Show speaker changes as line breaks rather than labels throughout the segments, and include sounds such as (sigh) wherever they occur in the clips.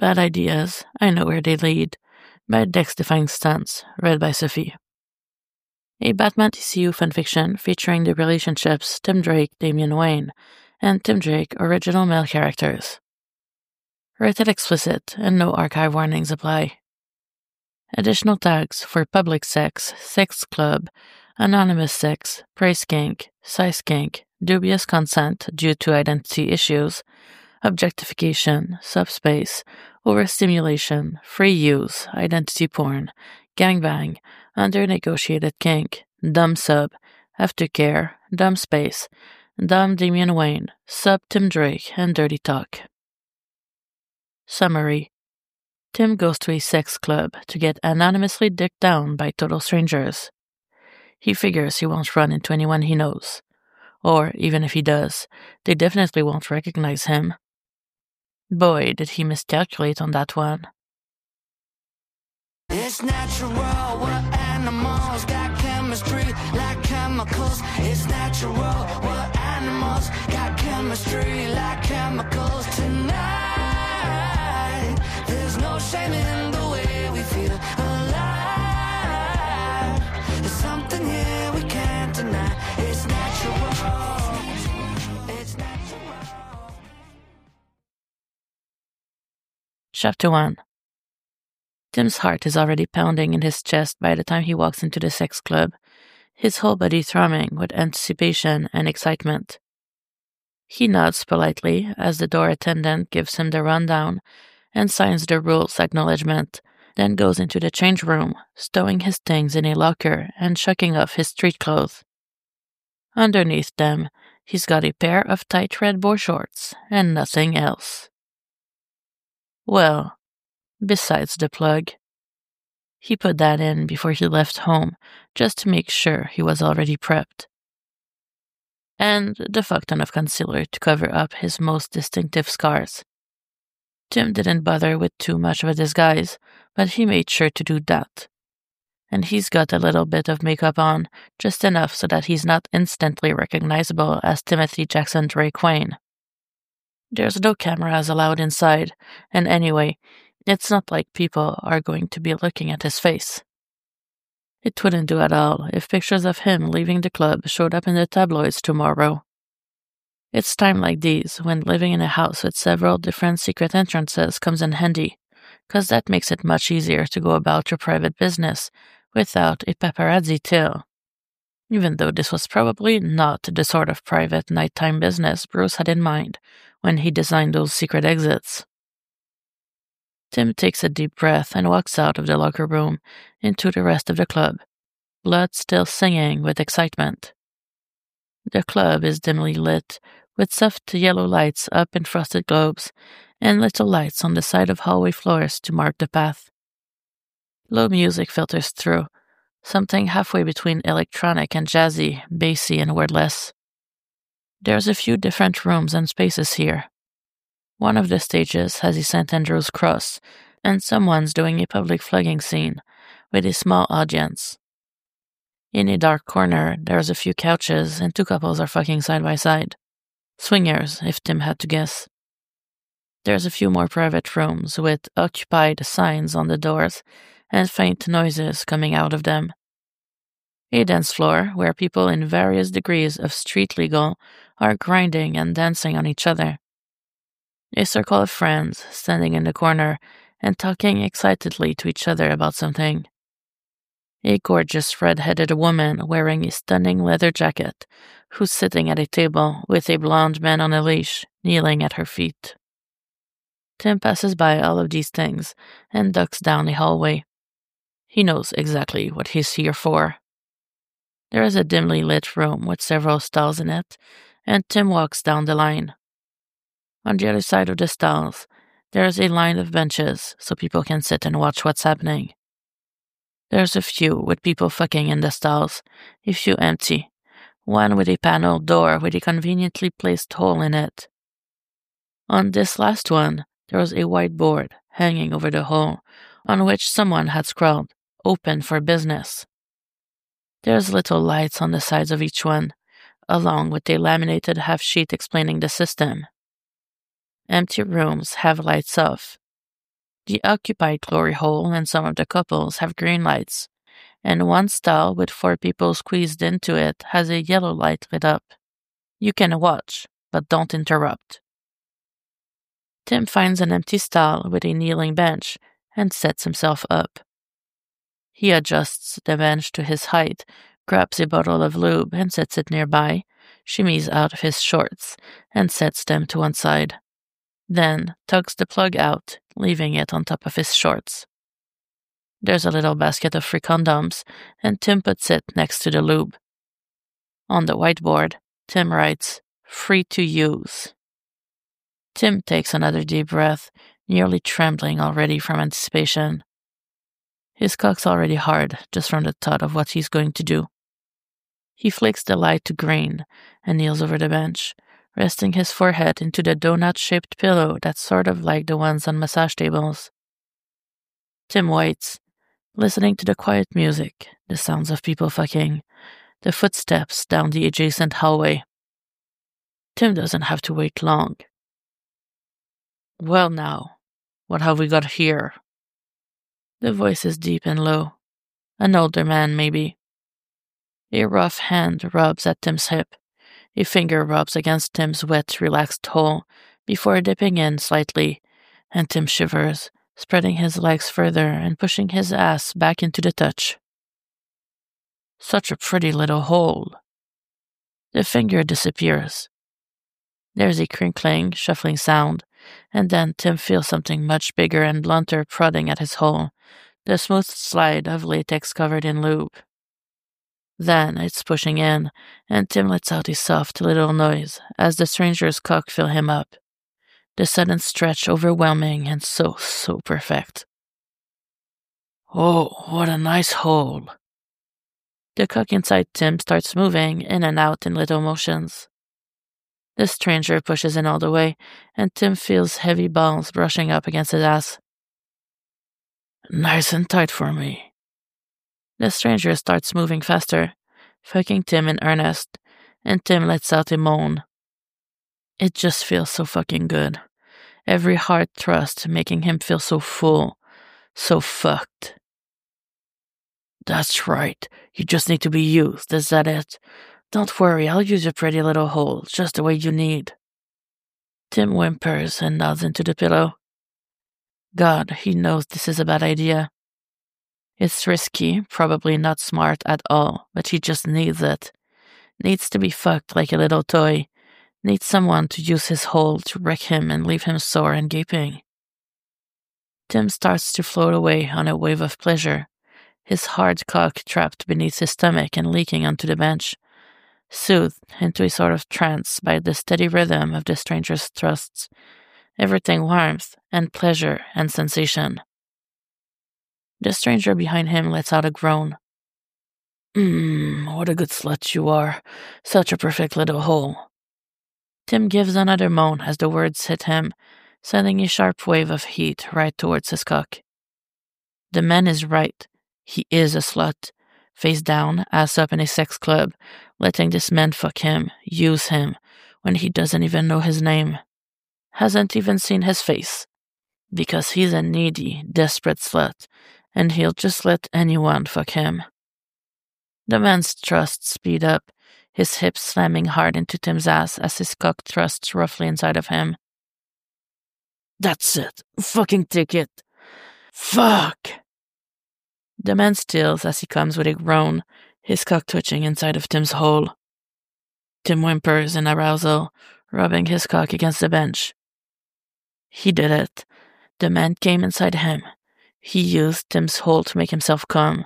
Bad Ideas, I Know Where They Lead by Dex Defying Stunts, read by Sophie. A Batman DCU fanfiction featuring the relationships Tim Drake, Damian Wayne, and Tim Drake original male characters. Rated explicit and no archive warnings apply. Additional tags for public sex, sex club, anonymous sex, praise kink, size kink, dubious consent due to identity issues, objectification, subspace, overstimulation, free use, identity porn, gangbang, under negotiated kink, dumb sub, aftercare, dumb space, dumb Damian Wayne, sub Tim Drake, and dirty talk. Summary Tim goes to a sex club to get anonymously dicked down by total strangers. He figures he won't run into anyone he knows. Or, even if he does, they definitely won't recognize him. Boy, did he miscalculate on that one. It's natural, animals, got chemistry like chemicals. It's natural, animals, got chemistry like chemicals. Tonight, there's no shame in Chapter 1 Tim's heart is already pounding in his chest by the time he walks into the sex club, his whole body thrumming with anticipation and excitement. He nods politely as the door attendant gives him the rundown and signs the rules acknowledgement, then goes into the change room, stowing his things in a locker and chucking off his street clothes. Underneath them, he's got a pair of tight red boar shorts and nothing else. Well, besides the plug. He put that in before he left home, just to make sure he was already prepped. And the fuck ton of concealer to cover up his most distinctive scars. Tim didn't bother with too much of a disguise, but he made sure to do that. And he's got a little bit of makeup on, just enough so that he's not instantly recognizable as Timothy Jackson Drake Wayne. There's no cameras allowed inside, and anyway, it's not like people are going to be looking at his face. It wouldn't do at all if pictures of him leaving the club showed up in the tabloids tomorrow. It's time like these when living in a house with several different secret entrances comes in handy, cause that makes it much easier to go about your private business without a paparazzi tail. Even though this was probably not the sort of private nighttime business Bruce had in mind when he designed those secret exits. Tim takes a deep breath and walks out of the locker room into the rest of the club, blood still singing with excitement. The club is dimly lit, with soft yellow lights up in frosted globes and little lights on the side of hallway floors to mark the path. Low music filters through, something halfway between electronic and jazzy, bassy and wordless. There's a few different rooms and spaces here, one of the stages has a St. Andrew's cross, and someone's doing a public flogging scene with a small audience. In a dark corner, there's a few couches, and two couples are fucking side by side. Swingers, if Tim had to guess. There's a few more private rooms with occupied signs on the doors and faint noises coming out of them. A dance floor where people in various degrees of street legal are grinding and dancing on each other. A circle of friends standing in the corner and talking excitedly to each other about something. A gorgeous red headed woman wearing a stunning leather jacket who's sitting at a table with a blond man on a leash kneeling at her feet. Tim passes by all of these things and ducks down a hallway. He knows exactly what he's here for. There is a dimly lit room with several stalls in it, and Tim walks down the line. On the other side of the stalls, there is a line of benches so people can sit and watch what's happening. There's a few with people fucking in the stalls, a few empty, one with a paneled door with a conveniently placed hole in it. On this last one, there was a white board hanging over the hole on which someone had scrawled, Open for business. There's little lights on the sides of each one, along with a laminated half sheet explaining the system. Empty rooms have lights off. The occupied glory hole and some of the couples have green lights, and one stall with four people squeezed into it has a yellow light lit up. You can watch, but don't interrupt. Tim finds an empty stall with a kneeling bench and sets himself up. He adjusts the bench to his height, grabs a bottle of lube and sets it nearby, shimmies out of his shorts, and sets them to one side. Then tugs the plug out, leaving it on top of his shorts. There's a little basket of free condoms, and Tim puts it next to the lube. On the whiteboard, Tim writes, Free to use. Tim takes another deep breath, nearly trembling already from anticipation. His cock's already hard just from the thought of what he's going to do. He flicks the light to green and kneels over the bench, resting his forehead into the donut shaped pillow that's sort of like the ones on massage tables. Tim waits, listening to the quiet music, the sounds of people fucking, the footsteps down the adjacent hallway. Tim doesn't have to wait long. Well, now, what have we got here? The voice is deep and low. An older man, maybe. A rough hand rubs at Tim's hip. A finger rubs against Tim's wet, relaxed hole before dipping in slightly, and Tim shivers, spreading his legs further and pushing his ass back into the touch. Such a pretty little hole. The finger disappears. There's a crinkling, shuffling sound, and then Tim feels something much bigger and blunter prodding at his hole, the smooth slide of latex covered in lube. Then it's pushing in, and Tim lets out a soft little noise as the stranger's cock fill him up. The sudden stretch overwhelming and so, so perfect. Oh, what a nice hole. The cock inside Tim starts moving in and out in little motions. The stranger pushes in all the way, and Tim feels heavy balls brushing up against his ass. Nice and tight for me. The stranger starts moving faster, fucking Tim in earnest, and Tim lets out a moan. It just feels so fucking good. Every hard thrust making him feel so full, so fucked. That's right. You just need to be used, is that it? Don't worry, I'll use your pretty little hole just the way you need. Tim whimpers and nods into the pillow. God, he knows this is a bad idea. It's risky, probably not smart at all, but he just needs it. Needs to be fucked like a little toy. Needs someone to use his hole to wreck him and leave him sore and gaping. Tim starts to float away on a wave of pleasure, his hard cock trapped beneath his stomach and leaking onto the bench soothed into a sort of trance by the steady rhythm of the stranger's thrusts, everything warmth and pleasure and sensation. The stranger behind him lets out a groan. Mmm, what a good slut you are. Such a perfect little hole. Tim gives another moan as the words hit him, sending a sharp wave of heat right towards his cock. The man is right. He is a slut, face down, ass up in a sex club, letting this man fuck him, use him, when he doesn't even know his name. Hasn't even seen his face. Because he's a needy, desperate slut, and he'll just let anyone fuck him. The man's thrusts speed up, his hips slamming hard into Tim's ass as his cock thrusts roughly inside of him. That's it. Fucking take it. Fuck. The man stills as he comes with a groan, his cock twitching inside of Tim's hole. Tim whimpers in arousal, rubbing his cock against the bench. He did it. The man came inside him. He used Tim's hole to make himself come,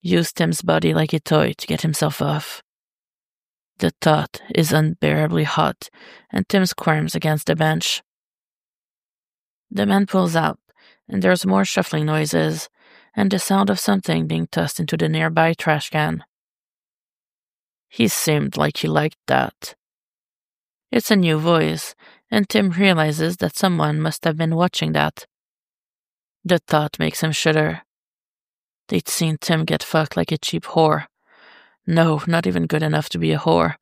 used Tim's body like a toy to get himself off. The thought is unbearably hot, and Tim squirms against the bench. The man pulls out, and there's more shuffling noises, and the sound of something being tossed into the nearby trash can. He seemed like he liked that. It's a new voice, and Tim realizes that someone must have been watching that. The thought makes him shudder. They'd seen Tim get fucked like a cheap whore. No, not even good enough to be a whore.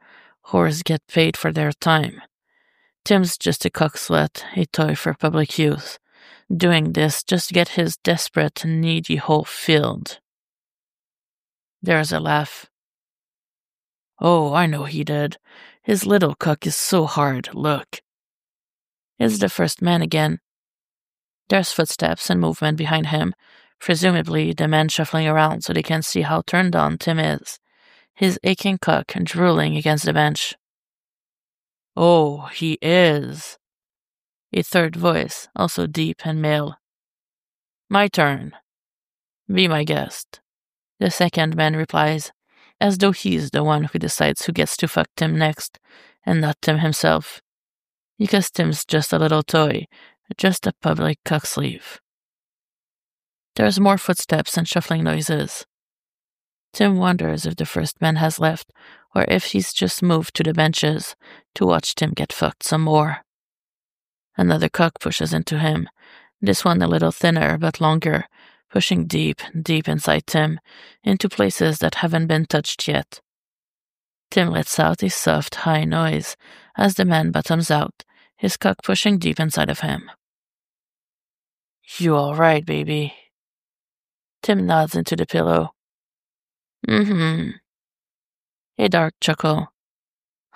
Whores get paid for their time. Tim's just a cock slut, a toy for public use. Doing this just to get his desperate and needy hole filled. There's a laugh. Oh, I know he did. His little cock is so hard, look. It's the first man again. There's footsteps and movement behind him, presumably the men shuffling around so they can see how turned on Tim is, his aching cock drooling against the bench. Oh, he is. A third voice, also deep and male. My turn. Be my guest. The second man replies, as though he's the one who decides who gets to fuck Tim next, and not Tim himself. Because Tim's just a little toy, just a public cock sleeve. There's more footsteps and shuffling noises. Tim wonders if the first man has left, or if he's just moved to the benches to watch Tim get fucked some more. Another cock pushes into him, this one a little thinner but longer, pushing deep, deep inside Tim, into places that haven't been touched yet. Tim lets out a soft, high noise as the man bottoms out, his cock pushing deep inside of him. You all right, baby? Tim nods into the pillow. Mm-hmm. A dark chuckle.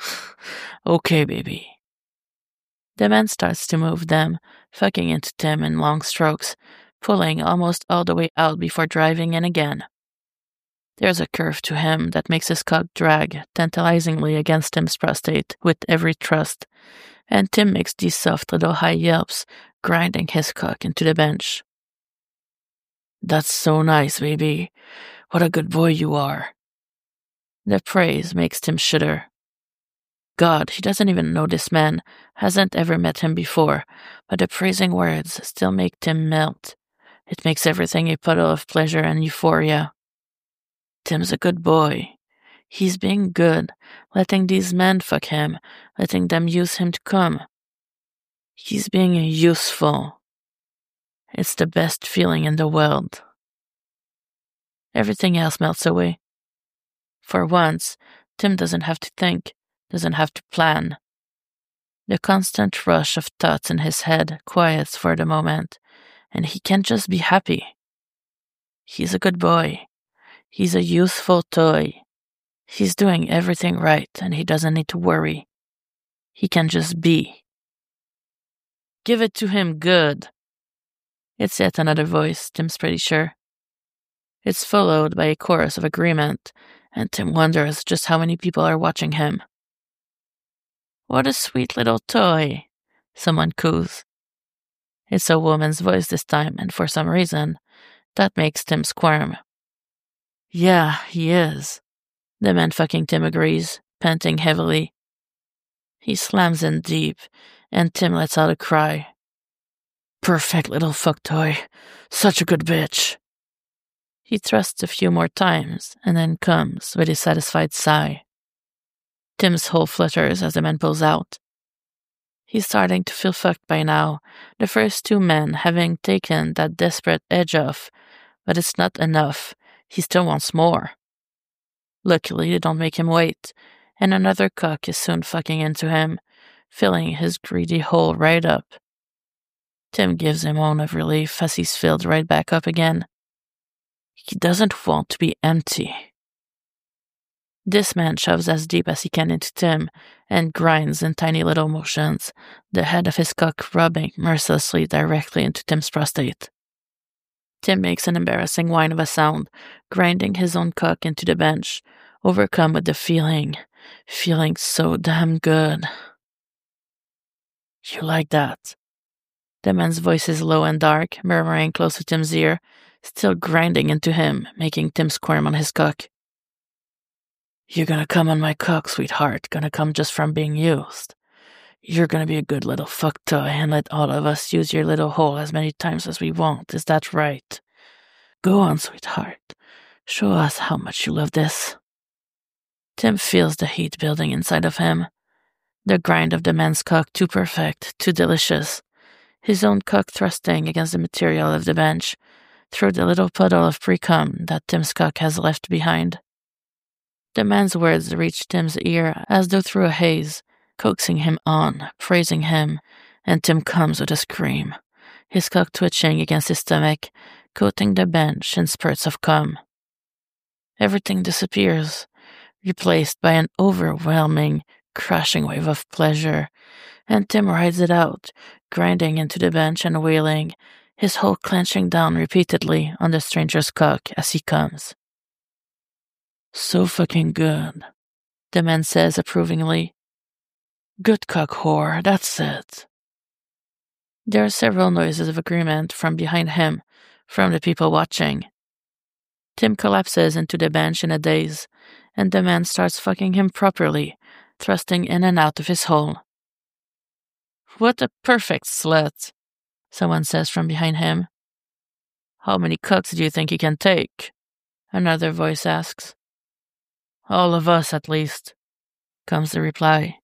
(laughs) okay, baby. The man starts to move them, fucking into Tim in long strokes, pulling almost all the way out before driving in again. There's a curve to him that makes his cock drag tantalizingly against Tim's prostate with every thrust, and Tim makes these soft little high yelps, grinding his cock into the bench. That's so nice, baby. What a good boy you are. The praise makes Tim shudder. God, he doesn't even know this man, hasn't ever met him before, but the praising words still make Tim melt. It makes everything a puddle of pleasure and euphoria. Tim's a good boy. He's being good, letting these men fuck him, letting them use him to come. He's being useful. It's the best feeling in the world. Everything else melts away. For once, Tim doesn't have to think, doesn't have to plan. The constant rush of thoughts in his head quiets for the moment, and he can just be happy. He's a good boy. He's a useful toy. He's doing everything right, and he doesn't need to worry. He can just be. Give it to him good, it's yet another voice, Tim's pretty sure. It's followed by a chorus of agreement, and Tim wonders just how many people are watching him. What a sweet little toy, someone coos. It's a woman's voice this time, and for some reason, that makes Tim squirm. Yeah, he is. The man fucking Tim agrees, panting heavily. He slams in deep, and Tim lets out a cry. Perfect little fuck toy. Such a good bitch. He thrusts a few more times and then comes with a satisfied sigh. Tim's hole flutters as the man pulls out. He's starting to feel fucked by now, the first two men having taken that desperate edge off, but it's not enough. He still wants more. Luckily, they don't make him wait, and another cock is soon fucking into him, filling his greedy hole right up. Tim gives a moan of relief as he's filled right back up again. He doesn't want to be empty. This man shoves as deep as he can into Tim and grinds in tiny little motions, the head of his cock rubbing mercilessly directly into Tim's prostate. Tim makes an embarrassing whine of a sound, grinding his own cock into the bench, overcome with the feeling, feeling so damn good. You like that? The man's voice is low and dark, murmuring close to Tim's ear, still grinding into him, making Tim squirm on his cock. You're gonna come on my cock, sweetheart, gonna come just from being used. You're gonna be a good little fuck toy and let all of us use your little hole as many times as we want. Is that right? Go on, sweetheart. Show us how much you love this. Tim feels the heat building inside of him. The grind of the man's cock too perfect, too delicious his own cock thrusting against the material of the bench through the little puddle of pre-cum that Tim's cock has left behind. The man's words reached Tim's ear as though through a haze, coaxing him on, praising him, and Tim comes with a scream, his cock twitching against his stomach, coating the bench in spurts of cum. Everything disappears, replaced by an overwhelming, crashing wave of pleasure, and Tim rides it out, grinding into the bench and wailing, his hole clenching down repeatedly on the stranger's cock as he comes. So fucking good, the man says approvingly. Good cock whore, that's it. There are several noises of agreement from behind him, from the people watching. Tim collapses into the bench in a daze, and the man starts fucking him properly, thrusting in and out of his hole. What a perfect slut, someone says from behind him. How many cocks do you think he can take? Another voice asks. All of us, at least, comes the reply.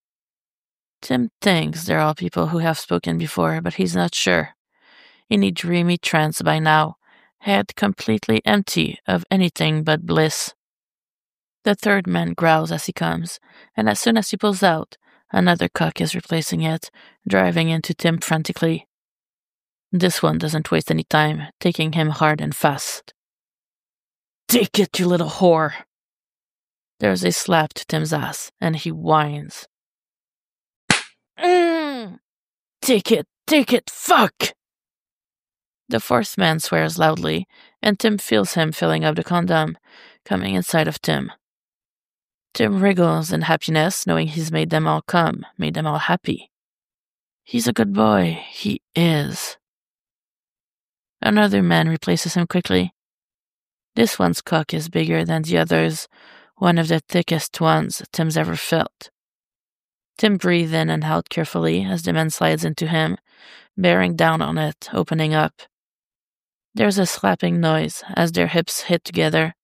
Tim thinks they're all people who have spoken before, but he's not sure. In a dreamy trance by now, head completely empty of anything but bliss. The third man growls as he comes, and as soon as he pulls out, another cock is replacing it, driving into Tim frantically. This one doesn't waste any time, taking him hard and fast. Take it, you little whore! There's a slap to Tim's ass, and he whines. Mm, take it, take it, fuck! The fourth man swears loudly, and Tim feels him filling up the condom, coming inside of Tim. Tim wriggles in happiness, knowing he's made them all come, made them all happy. He's a good boy. He is. Another man replaces him quickly. This one's cock is bigger than the others, one of the thickest ones Tim's ever felt. Tim breathes in and out carefully as the man slides into him, bearing down on it, opening up. There's a slapping noise as their hips hit together,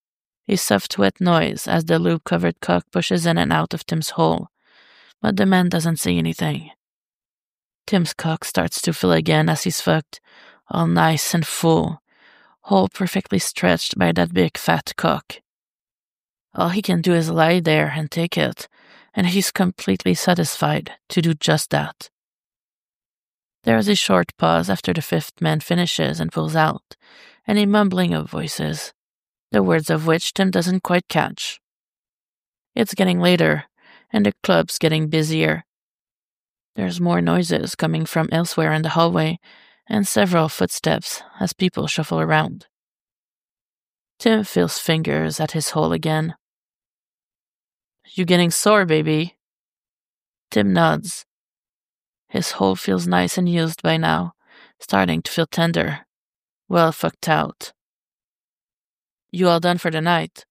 a soft wet noise as the lube covered cock pushes in and out of Tim's hole, but the man doesn't say anything. Tim's cock starts to fill again as he's fucked, all nice and full, hole perfectly stretched by that big fat cock. All he can do is lie there and take it, and he's completely satisfied to do just that. There is a short pause after the fifth man finishes and pulls out, and a mumbling of voices, the words of which Tim doesn't quite catch. It's getting later, and the club's getting busier. There's more noises coming from elsewhere in the hallway, and several footsteps as people shuffle around. Tim feels fingers at his hole again. You getting sore, baby? Tim nods. His hole feels nice and used by now, starting to feel tender. Well fucked out. You all done for the night?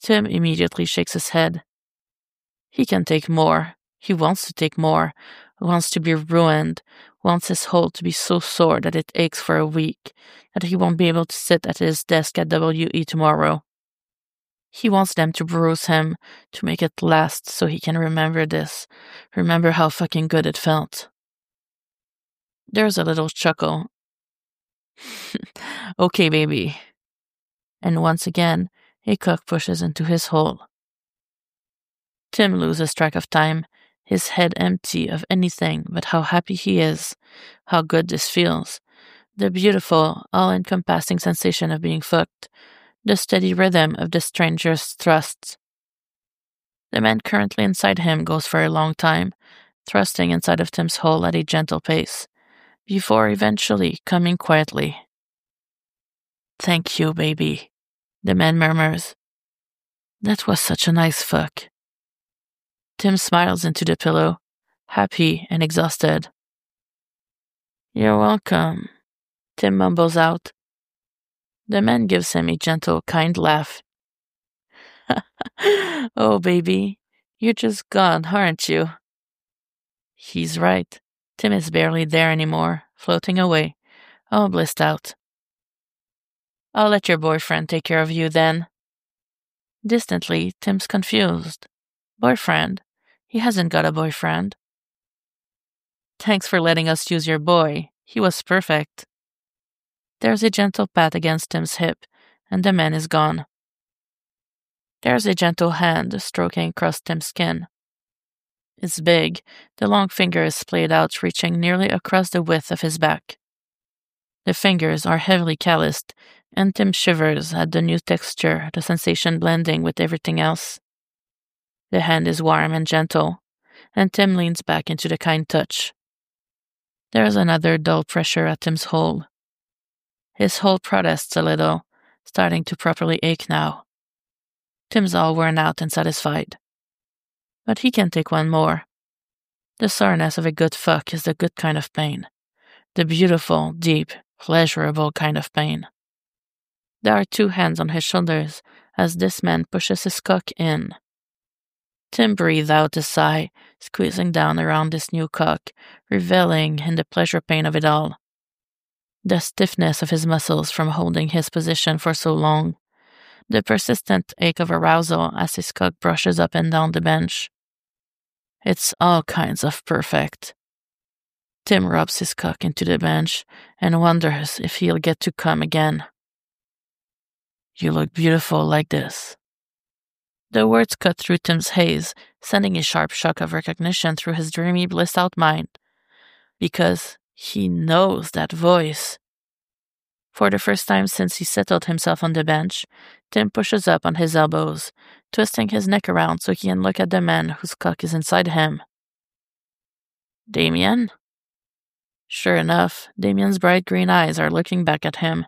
Tim immediately shakes his head. He can take more. He wants to take more, wants to be ruined, wants his hole to be so sore that it aches for a week, that he won't be able to sit at his desk at WE tomorrow. He wants them to bruise him, to make it last so he can remember this, remember how fucking good it felt. There's a little chuckle. (laughs) okay, baby. And once again, a cock pushes into his hole. Tim loses track of time, his head empty of anything but how happy he is, how good this feels, the beautiful, all encompassing sensation of being fucked, the steady rhythm of the stranger's thrusts. The man currently inside him goes for a long time, thrusting inside of Tim's hole at a gentle pace, before eventually coming quietly. Thank you, baby, the man murmurs. That was such a nice fuck. Tim smiles into the pillow, happy and exhausted. You're welcome, Tim mumbles out, the man gives him a gentle, kind laugh. (laughs) oh, baby, you're just gone, aren't you? He's right. Tim is barely there anymore, floating away, all blissed out. I'll let your boyfriend take care of you then. Distantly, Tim's confused. Boyfriend? He hasn't got a boyfriend. Thanks for letting us use your boy. He was perfect. There's a gentle pat against Tim's hip, and the man is gone. There's a gentle hand stroking across Tim's skin. It's big, the long finger is splayed out, reaching nearly across the width of his back. The fingers are heavily calloused, and Tim shivers at the new texture, the sensation blending with everything else. The hand is warm and gentle, and Tim leans back into the kind touch. There is another dull pressure at Tim's hole. His whole protests a little, starting to properly ache now. Tim's all worn out and satisfied. But he can take one more. The soreness of a good fuck is the good kind of pain. The beautiful, deep, pleasurable kind of pain. There are two hands on his shoulders as this man pushes his cock in. Tim breathed out a sigh, squeezing down around this new cock, reveling in the pleasure pain of it all. The stiffness of his muscles from holding his position for so long. The persistent ache of arousal as his cock brushes up and down the bench. It's all kinds of perfect. Tim rubs his cock into the bench and wonders if he'll get to come again. You look beautiful like this. The words cut through Tim's haze, sending a sharp shock of recognition through his dreamy, blissed out mind. Because he knows that voice. For the first time since he settled himself on the bench, Tim pushes up on his elbows, twisting his neck around so he can look at the man whose cock is inside him. Damian? Sure enough, Damian's bright green eyes are looking back at him.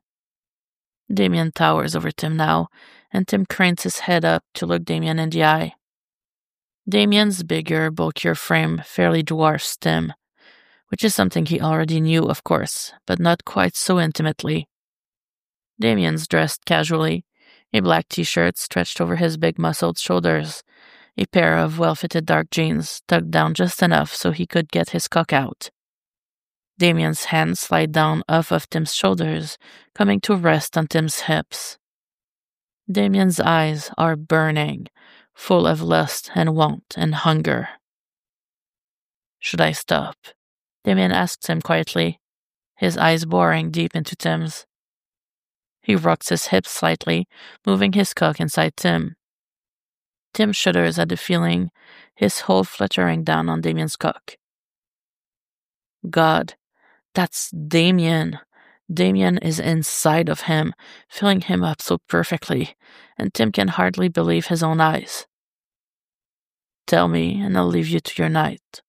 Damian towers over Tim now, and Tim cranes his head up to look Damian in the eye. Damian's bigger, bulkier frame fairly dwarfs Tim, which is something he already knew, of course, but not quite so intimately. Damian's dressed casually, a black t shirt stretched over his big muscled shoulders, a pair of well fitted dark jeans tucked down just enough so he could get his cock out. Damian's hands slide down off of Tim's shoulders, coming to rest on Tim's hips. Damian's eyes are burning, full of lust and want and hunger. Should I stop? Damian asks him quietly, his eyes boring deep into Tim's. He rocks his hips slightly, moving his cock inside Tim. Tim shudders at the feeling, his whole fluttering down on Damian's cock. God, that's Damian. Damian is inside of him, filling him up so perfectly, and Tim can hardly believe his own eyes. Tell me, and I'll leave you to your night.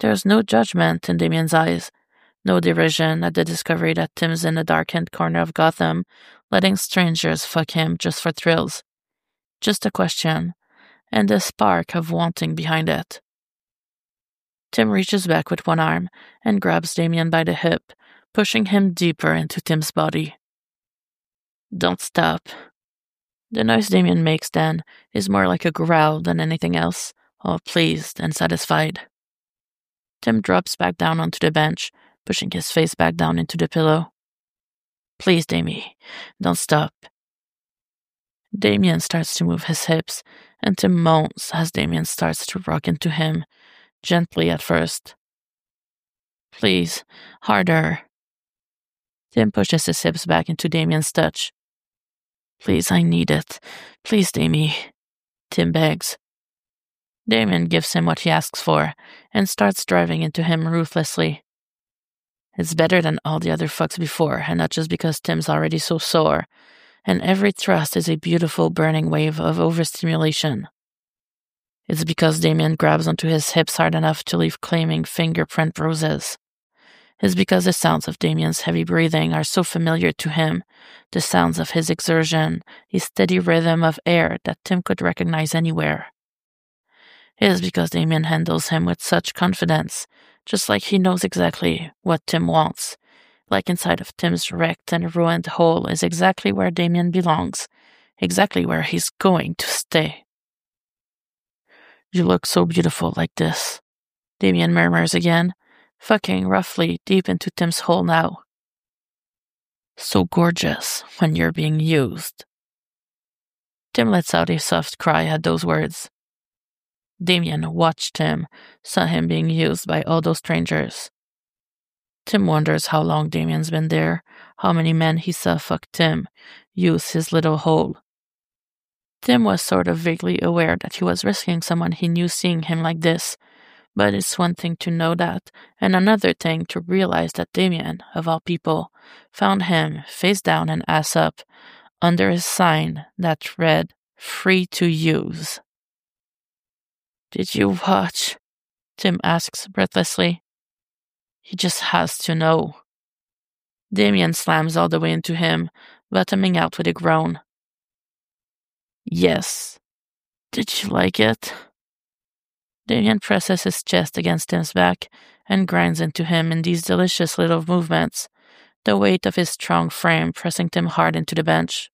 There's no judgment in Damian's eyes, no derision at the discovery that Tim's in a darkened corner of Gotham, letting strangers fuck him just for thrills. Just a question, and a spark of wanting behind it. Tim reaches back with one arm and grabs Damian by the hip, pushing him deeper into Tim's body. Don't stop. The noise Damian makes then is more like a growl than anything else, all pleased and satisfied. Tim drops back down onto the bench, pushing his face back down into the pillow. Please, Damie, don't stop. Damian starts to move his hips, and Tim moans as Damian starts to rock into him, gently at first. Please, harder. Tim pushes his hips back into Damian's touch. Please, I need it. Please, Damie. Tim begs. Damian gives him what he asks for and starts driving into him ruthlessly. It's better than all the other fucks before, and not just because Tim's already so sore, and every thrust is a beautiful burning wave of overstimulation. It's because Damian grabs onto his hips hard enough to leave claiming fingerprint bruises. It's because the sounds of Damian's heavy breathing are so familiar to him, the sounds of his exertion, a steady rhythm of air that Tim could recognize anywhere. It is because Damian handles him with such confidence, just like he knows exactly what Tim wants, like inside of Tim's wrecked and ruined hole is exactly where Damian belongs, exactly where he's going to stay. You look so beautiful like this. Damian murmurs again, fucking roughly deep into Tim's hole now. So gorgeous when you're being used. Tim lets out a soft cry at those words. Damian watched him, saw him being used by all those strangers. Tim wonders how long Damian's been there, how many men he saw fuck Tim, use his little hole. Tim was sort of vaguely aware that he was risking someone he knew seeing him like this, but it's one thing to know that, and another thing to realize that Damian, of all people, found him face down and ass up under a sign that read free to use. Did you watch? Tim asks breathlessly. He just has to know. Damian slams all the way into him, bottoming out with a groan. Yes. Did you like it? Damian presses his chest against Tim's back and grinds into him in these delicious little movements, the weight of his strong frame pressing Tim hard into the bench.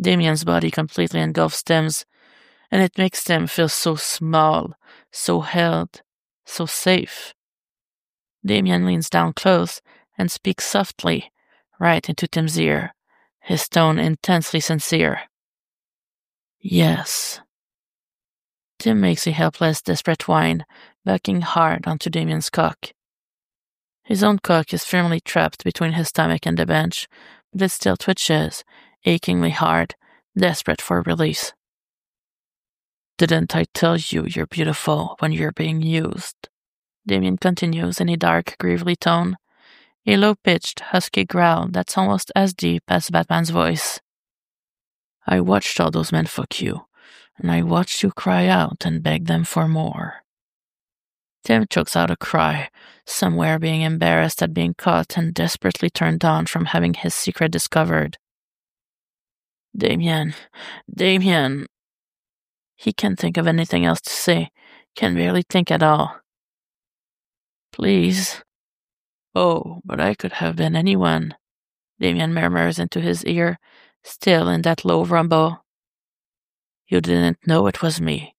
Damian's body completely engulfs Tim's, and it makes them feel so small, so held, so safe. Damian leans down close and speaks softly, right into Tim's ear, his tone intensely sincere. Yes. Tim makes a helpless, desperate whine, backing hard onto Damian's cock. His own cock is firmly trapped between his stomach and the bench, but it still twitches, achingly hard, desperate for release. Didn't I tell you you're beautiful when you're being used? Damian continues in a dark, gravely tone, a low pitched, husky growl that's almost as deep as Batman's voice. I watched all those men fuck you, and I watched you cry out and beg them for more. Tim chokes out a cry, somewhere being embarrassed at being caught and desperately turned on from having his secret discovered. Damian, Damian. He can't think of anything else to say, can barely think at all. Please. Oh, but I could have been anyone, Damian murmurs into his ear, still in that low rumble. You didn't know it was me.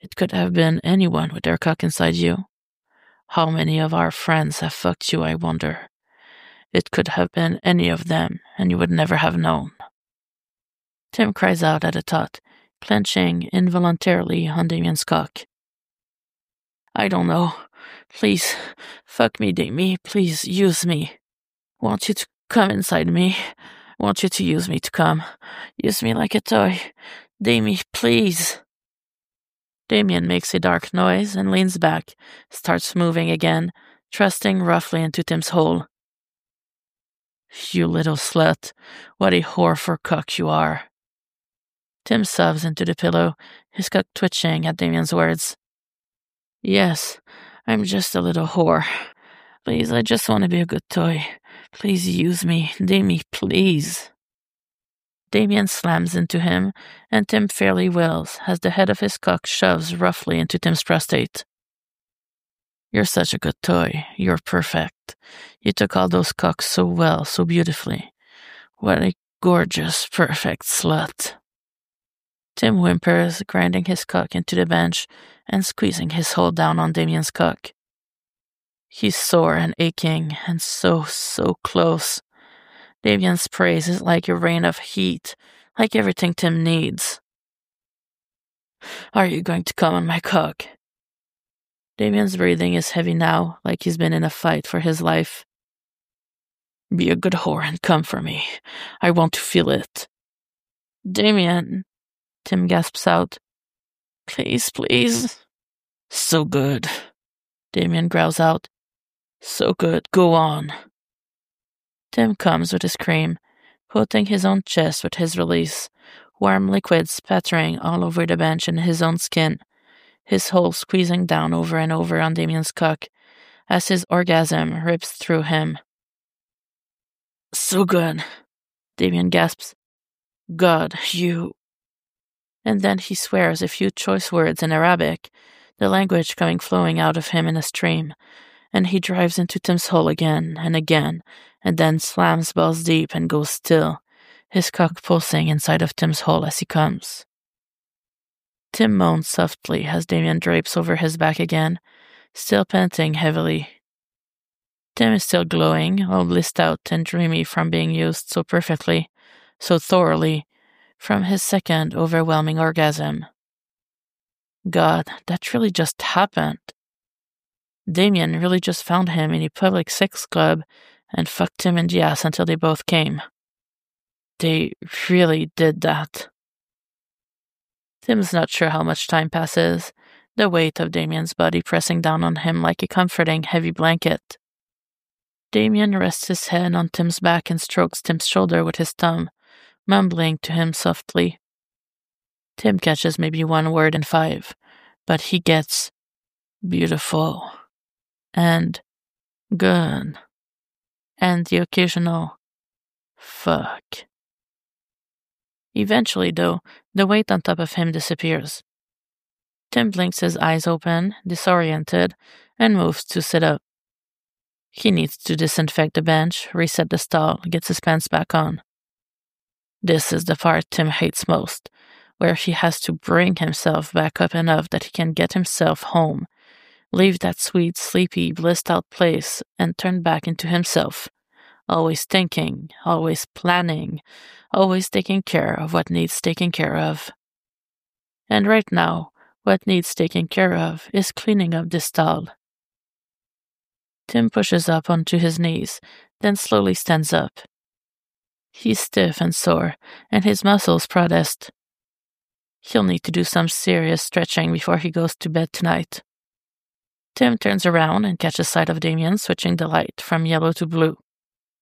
It could have been anyone with their cock inside you. How many of our friends have fucked you, I wonder? It could have been any of them, and you would never have known. Tim cries out at the thought, clenching involuntarily on Damian's cock. I don't know. Please, fuck me, Damie. Please, use me. Want you to come inside me. Want you to use me to come. Use me like a toy. Damie, please. Damian makes a dark noise and leans back, starts moving again, thrusting roughly into Tim's hole. You little slut. What a whore for cock you are. Tim sobs into the pillow, his cock twitching at Damian's words. Yes, I'm just a little whore. Please, I just want to be a good toy. Please use me, Damie, please. Damian slams into him, and Tim fairly wails as the head of his cock shoves roughly into Tim's prostate. You're such a good toy. You're perfect. You took all those cocks so well, so beautifully. What a gorgeous, perfect slut. Tim whimpers, grinding his cock into the bench and squeezing his hold down on Damian's cock. He's sore and aching and so, so close. Damian's praise is like a rain of heat, like everything Tim needs. Are you going to come on my cock? Damian's breathing is heavy now, like he's been in a fight for his life. Be a good whore and come for me. I want to feel it. Damian, Tim gasps out. Please, please. So good. Damian growls out. So good, go on. Tim comes with his cream, coating his own chest with his release, warm liquid spattering all over the bench and his own skin, his hole squeezing down over and over on Damian's cock as his orgasm rips through him. So good, Damian gasps. God, you and then he swears a few choice words in Arabic, the language coming flowing out of him in a stream, and he drives into Tim's hole again and again, and then slams balls deep and goes still, his cock pulsing inside of Tim's hole as he comes. Tim moans softly as Damian drapes over his back again, still panting heavily. Tim is still glowing, all blissed out and dreamy from being used so perfectly, so thoroughly, from his second overwhelming orgasm. God, that really just happened. Damian really just found him in a public sex club and fucked him in the ass until they both came. They really did that. Tim's not sure how much time passes, the weight of Damian's body pressing down on him like a comforting, heavy blanket. Damian rests his head on Tim's back and strokes Tim's shoulder with his thumb, mumbling to him softly. Tim catches maybe one word in five, but he gets beautiful and good and the occasional fuck. Eventually, though, the weight on top of him disappears. Tim blinks his eyes open, disoriented, and moves to sit up. He needs to disinfect the bench, reset the stall, gets his pants back on. This is the part Tim hates most, where he has to bring himself back up enough that he can get himself home, leave that sweet, sleepy, blissed out place, and turn back into himself, always thinking, always planning, always taking care of what needs taking care of. And right now, what needs taking care of is cleaning up this stall. Tim pushes up onto his knees, then slowly stands up. He's stiff and sore, and his muscles protest. He'll need to do some serious stretching before he goes to bed tonight. Tim turns around and catches sight of Damian switching the light from yellow to blue.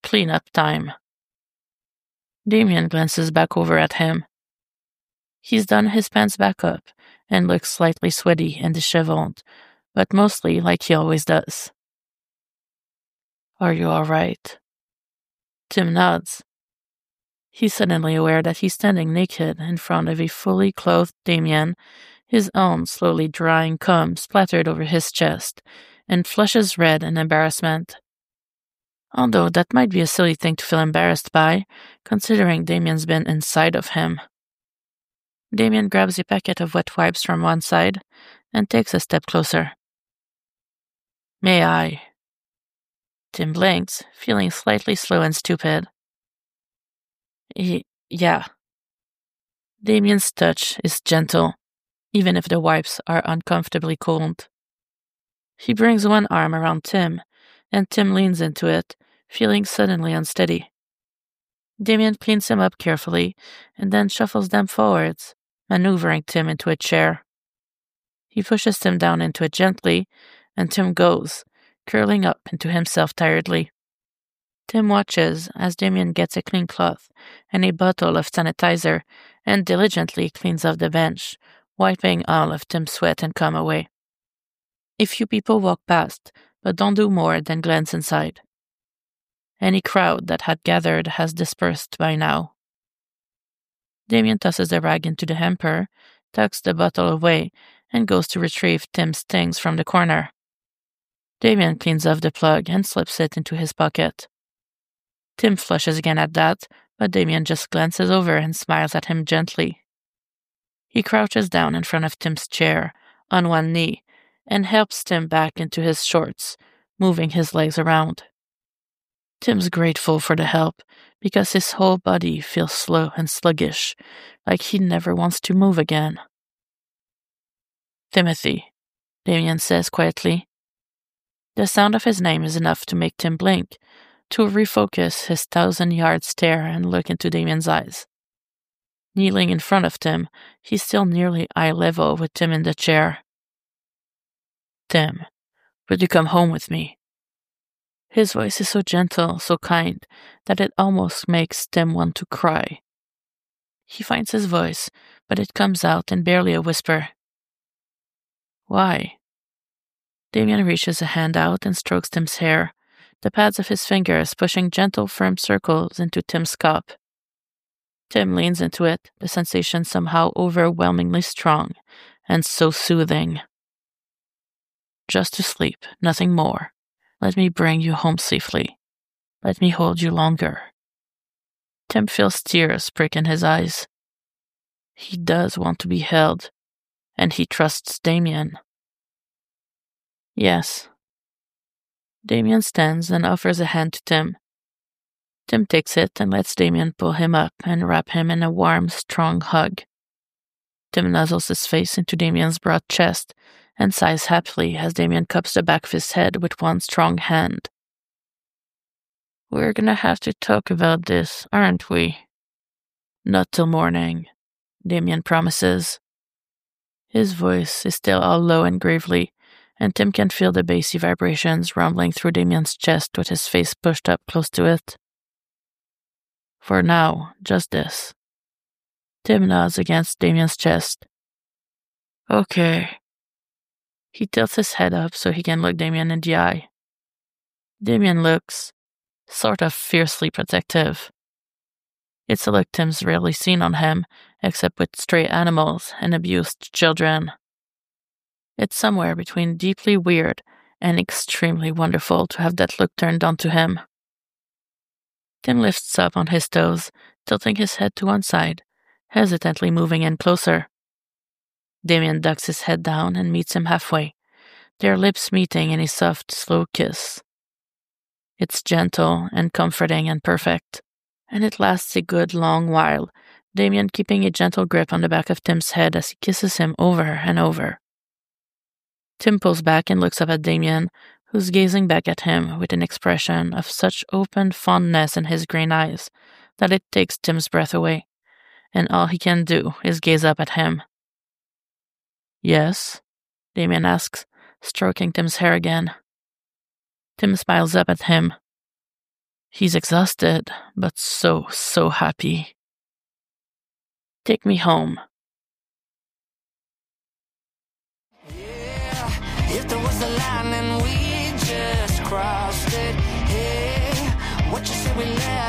Clean up time. Damian glances back over at him. He's done his pants back up and looks slightly sweaty and disheveled, but mostly like he always does. Are you all right? Tim nods. He's suddenly aware that he's standing naked in front of a fully clothed Damian, his own slowly drying cum splattered over his chest, and flushes red in embarrassment although that might be a silly thing to feel embarrassed by, considering Damian's been inside of him. Damian grabs a packet of wet wipes from one side and takes a step closer. May I? Tim blinks, feeling slightly slow and stupid. Y- yeah. Damian's touch is gentle, even if the wipes are uncomfortably cold. He brings one arm around Tim, and Tim leans into it, feeling suddenly unsteady. Damian cleans him up carefully and then shuffles them forwards, maneuvering Tim into a chair. He pushes Tim down into it gently, and Tim goes, curling up into himself tiredly. Tim watches as Damian gets a clean cloth and a bottle of sanitizer and diligently cleans off the bench, wiping all of Tim's sweat and cum away. A few people walk past, but don't do more than glance inside. Any crowd that had gathered has dispersed by now. Damian tosses the rag into the hamper, tucks the bottle away, and goes to retrieve Tim's things from the corner. Damian cleans off the plug and slips it into his pocket. Tim flushes again at that, but Damian just glances over and smiles at him gently. He crouches down in front of Tim's chair, on one knee, and helps Tim back into his shorts, moving his legs around. Tim's grateful for the help because his whole body feels slow and sluggish, like he never wants to move again. Timothy, Damian says quietly. The sound of his name is enough to make Tim blink, to refocus his thousand yard stare and look into Damian's eyes. Kneeling in front of Tim, he's still nearly eye level with Tim in the chair. Tim, would you come home with me? His voice is so gentle, so kind, that it almost makes Tim want to cry. He finds his voice, but it comes out in barely a whisper. Why? Damian reaches a hand out and strokes Tim's hair, the pads of his fingers pushing gentle, firm circles into Tim's scalp. Tim leans into it, the sensation somehow overwhelmingly strong and so soothing. Just to sleep, nothing more. Let me bring you home safely. Let me hold you longer. Tim feels tears prick in his eyes. He does want to be held, and he trusts Damian. Yes. Damian stands and offers a hand to Tim. Tim takes it and lets Damian pull him up and wrap him in a warm, strong hug. Tim nuzzles his face into Damian's broad chest and sighs happily as Damian cups the back of his head with one strong hand. We're gonna have to talk about this, aren't we? Not till morning, Damian promises. His voice is still all low and gravely, and Tim can feel the bassy vibrations rumbling through Damian's chest with his face pushed up close to it. For now, just this. Tim nods against Damian's chest. Okay. He tilts his head up so he can look Damian in the eye. Damian looks sort of fiercely protective. It's a look Tim's rarely seen on him, except with stray animals and abused children. It's somewhere between deeply weird and extremely wonderful to have that look turned onto him. Tim lifts up on his toes, tilting his head to one side, hesitantly moving in closer. Damian ducks his head down and meets him halfway, their lips meeting in a soft, slow kiss. It's gentle and comforting and perfect, and it lasts a good long while, Damian keeping a gentle grip on the back of Tim's head as he kisses him over and over. Tim pulls back and looks up at Damian, who's gazing back at him with an expression of such open fondness in his green eyes that it takes Tim's breath away, and all he can do is gaze up at him. Yes? Damian asks, stroking Tim's hair again. Tim smiles up at him. He's exhausted, but so, so happy. Take me home,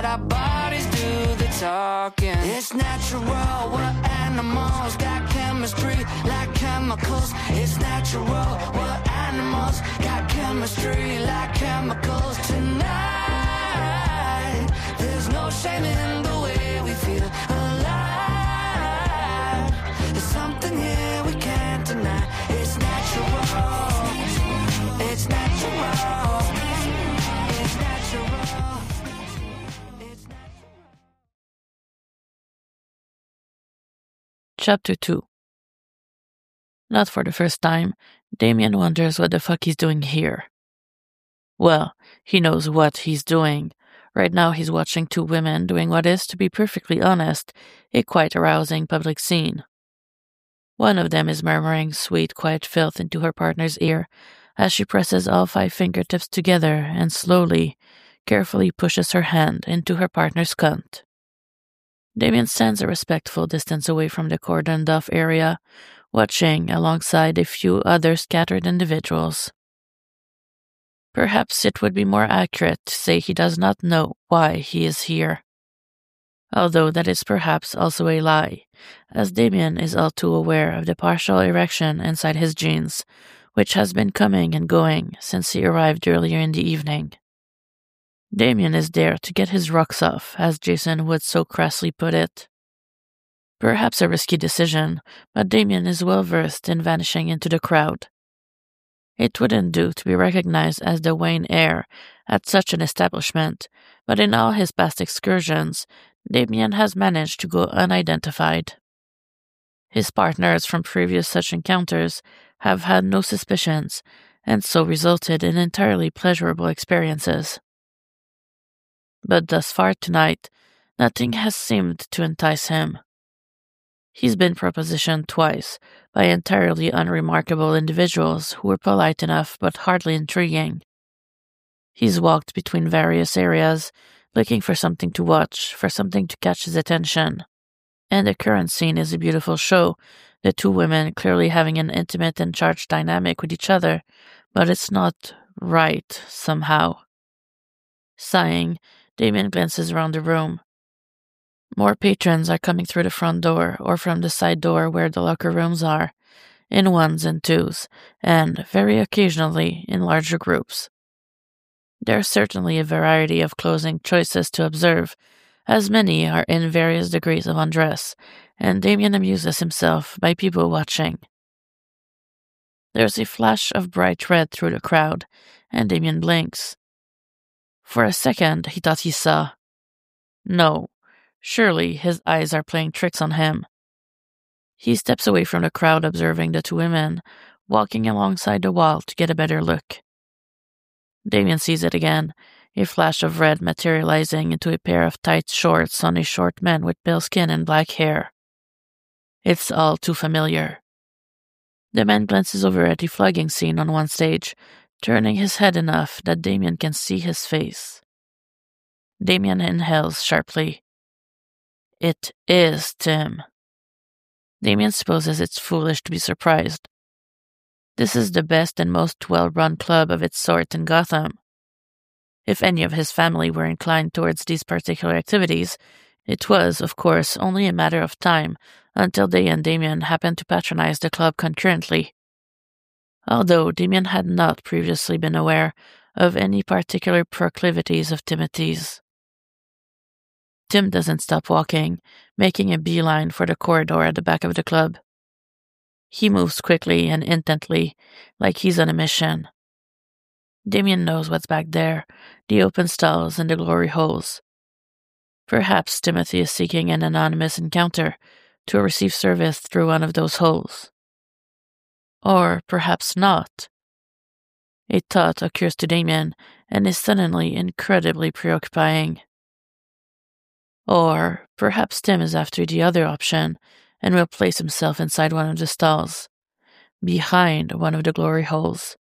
our bodies do the talking? It's natural, we're animals, got chemistry like chemicals. It's natural, we're animals, got chemistry like chemicals tonight. There's no shame in the way we feel Chapter 2 Not for the first time, Damian wonders what the fuck he's doing here. Well, he knows what he's doing. Right now, he's watching two women doing what is, to be perfectly honest, a quite arousing public scene. One of them is murmuring sweet, quiet filth into her partner's ear as she presses all five fingertips together and slowly, carefully pushes her hand into her partner's cunt. Damian stands a respectful distance away from the cordoned off area, watching alongside a few other scattered individuals. Perhaps it would be more accurate to say he does not know why he is here. Although that is perhaps also a lie, as Damian is all too aware of the partial erection inside his jeans, which has been coming and going since he arrived earlier in the evening. Damian is there to get his rocks off, as Jason would so crassly put it. Perhaps a risky decision, but Damian is well versed in vanishing into the crowd. It wouldn't do to be recognized as the Wayne heir at such an establishment, but in all his past excursions, Damian has managed to go unidentified. His partners from previous such encounters have had no suspicions, and so resulted in entirely pleasurable experiences. But thus far tonight, nothing has seemed to entice him. He's been propositioned twice by entirely unremarkable individuals who were polite enough but hardly intriguing. He's walked between various areas, looking for something to watch, for something to catch his attention. And the current scene is a beautiful show the two women clearly having an intimate and charged dynamic with each other, but it's not right somehow. Sighing, Damian glances around the room. More patrons are coming through the front door or from the side door where the locker rooms are, in ones and twos, and, very occasionally, in larger groups. There's certainly a variety of clothing choices to observe, as many are in various degrees of undress, and Damian amuses himself by people watching. There's a flash of bright red through the crowd, and Damian blinks. For a second, he thought he saw. No, surely his eyes are playing tricks on him. He steps away from the crowd, observing the two women, walking alongside the wall to get a better look. Damian sees it again, a flash of red materializing into a pair of tight shorts on a short man with pale skin and black hair. It's all too familiar. The man glances over at the flogging scene on one stage, turning his head enough that Damian can see his face. Damian inhales sharply. It is Tim. Damian supposes it's foolish to be surprised. This is the best and most well run club of its sort in Gotham. If any of his family were inclined towards these particular activities, it was, of course, only a matter of time until they and Damian happened to patronize the club concurrently. Although Damian had not previously been aware of any particular proclivities of Timothy's. Tim doesn't stop walking, making a beeline for the corridor at the back of the club. He moves quickly and intently, like he's on a mission. Damian knows what's back there the open stalls and the glory holes. Perhaps Timothy is seeking an anonymous encounter to receive service through one of those holes. Or perhaps not. A thought occurs to Damian and is suddenly incredibly preoccupying. Or perhaps Tim is after the other option and will place himself inside one of the stalls, behind one of the glory holes.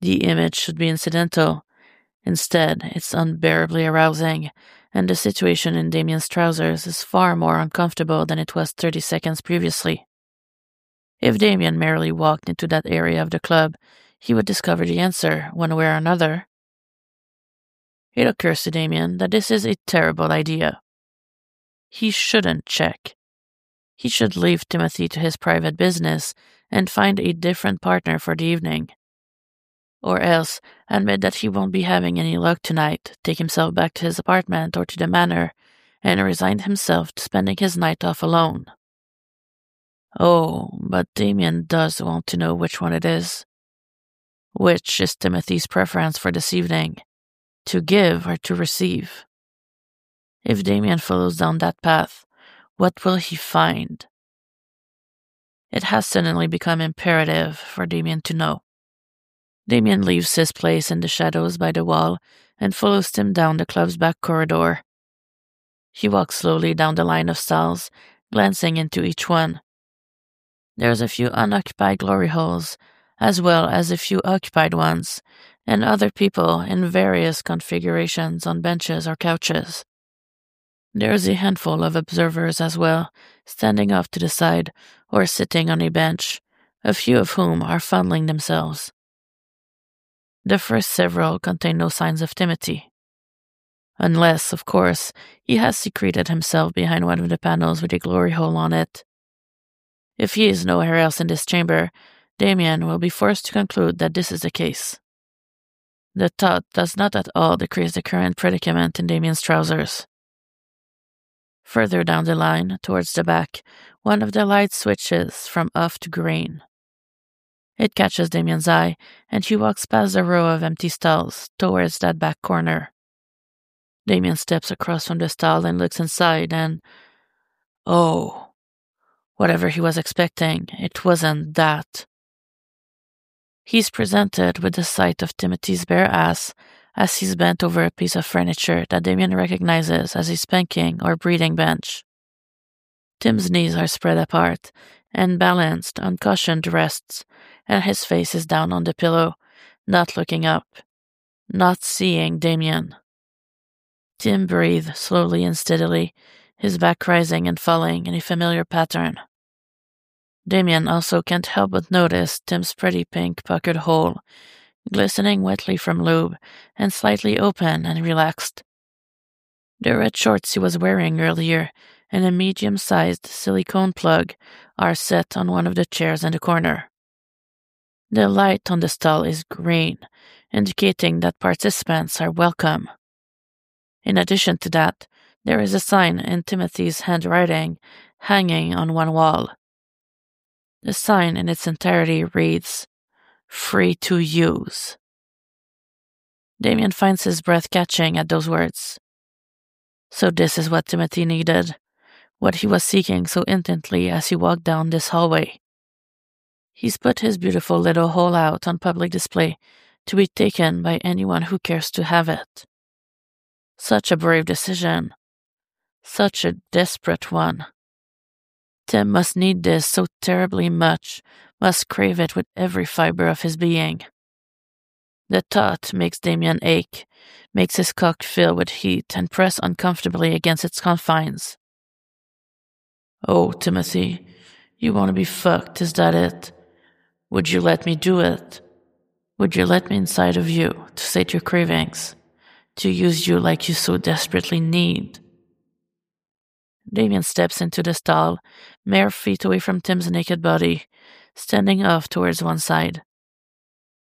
The image should be incidental. Instead, it's unbearably arousing, and the situation in Damian's trousers is far more uncomfortable than it was 30 seconds previously. If Damian merely walked into that area of the club, he would discover the answer one way or another. It occurs to Damian that this is a terrible idea. He shouldn't check. He should leave Timothy to his private business and find a different partner for the evening. Or else admit that he won't be having any luck tonight, take himself back to his apartment or to the manor, and resign himself to spending his night off alone. Oh, but Damian does want to know which one it is. Which is Timothy's preference for this evening? to give or to receive. If Damian follows down that path, what will he find? It has suddenly become imperative for Damian to know. Damian leaves his place in the shadows by the wall and follows Tim down the club's back corridor. He walks slowly down the line of stalls, glancing into each one. There's a few unoccupied glory holes, as well as a few occupied ones, and other people in various configurations on benches or couches. There's a handful of observers as well, standing off to the side or sitting on a bench, a few of whom are fondling themselves. The first several contain no signs of Timothy. Unless, of course, he has secreted himself behind one of the panels with a glory hole on it. If he is nowhere else in this chamber, Damian will be forced to conclude that this is the case. The thought does not at all decrease the current predicament in Damian's trousers. Further down the line, towards the back, one of the lights switches from off to green. It catches Damian's eye, and he walks past the row of empty stalls towards that back corner. Damian steps across from the stall and looks inside, and oh, whatever he was expecting, it wasn't that. He's presented with the sight of Timothy's bare ass as he's bent over a piece of furniture that Damian recognizes as a spanking or breeding bench. Tim's knees are spread apart and balanced on cushioned rests, and his face is down on the pillow, not looking up, not seeing Damian. Tim breathes slowly and steadily, his back rising and falling in a familiar pattern. Damian also can't help but notice Tim's pretty pink puckered hole, glistening wetly from lube and slightly open and relaxed. The red shorts he was wearing earlier and a medium sized silicone plug are set on one of the chairs in the corner. The light on the stall is green, indicating that participants are welcome. In addition to that, there is a sign in Timothy's handwriting hanging on one wall. The sign in its entirety reads, Free to use. Damian finds his breath catching at those words. So, this is what Timothy needed, what he was seeking so intently as he walked down this hallway. He's put his beautiful little hole out on public display to be taken by anyone who cares to have it. Such a brave decision. Such a desperate one. Tim must need this so terribly much, must crave it with every fiber of his being. The thought makes Damian ache, makes his cock fill with heat and press uncomfortably against its confines. Oh, Timothy, you want to be fucked, is that it? Would you let me do it? Would you let me inside of you to sate your cravings, to use you like you so desperately need? Damian steps into the stall, mere feet away from Tim's naked body, standing off towards one side.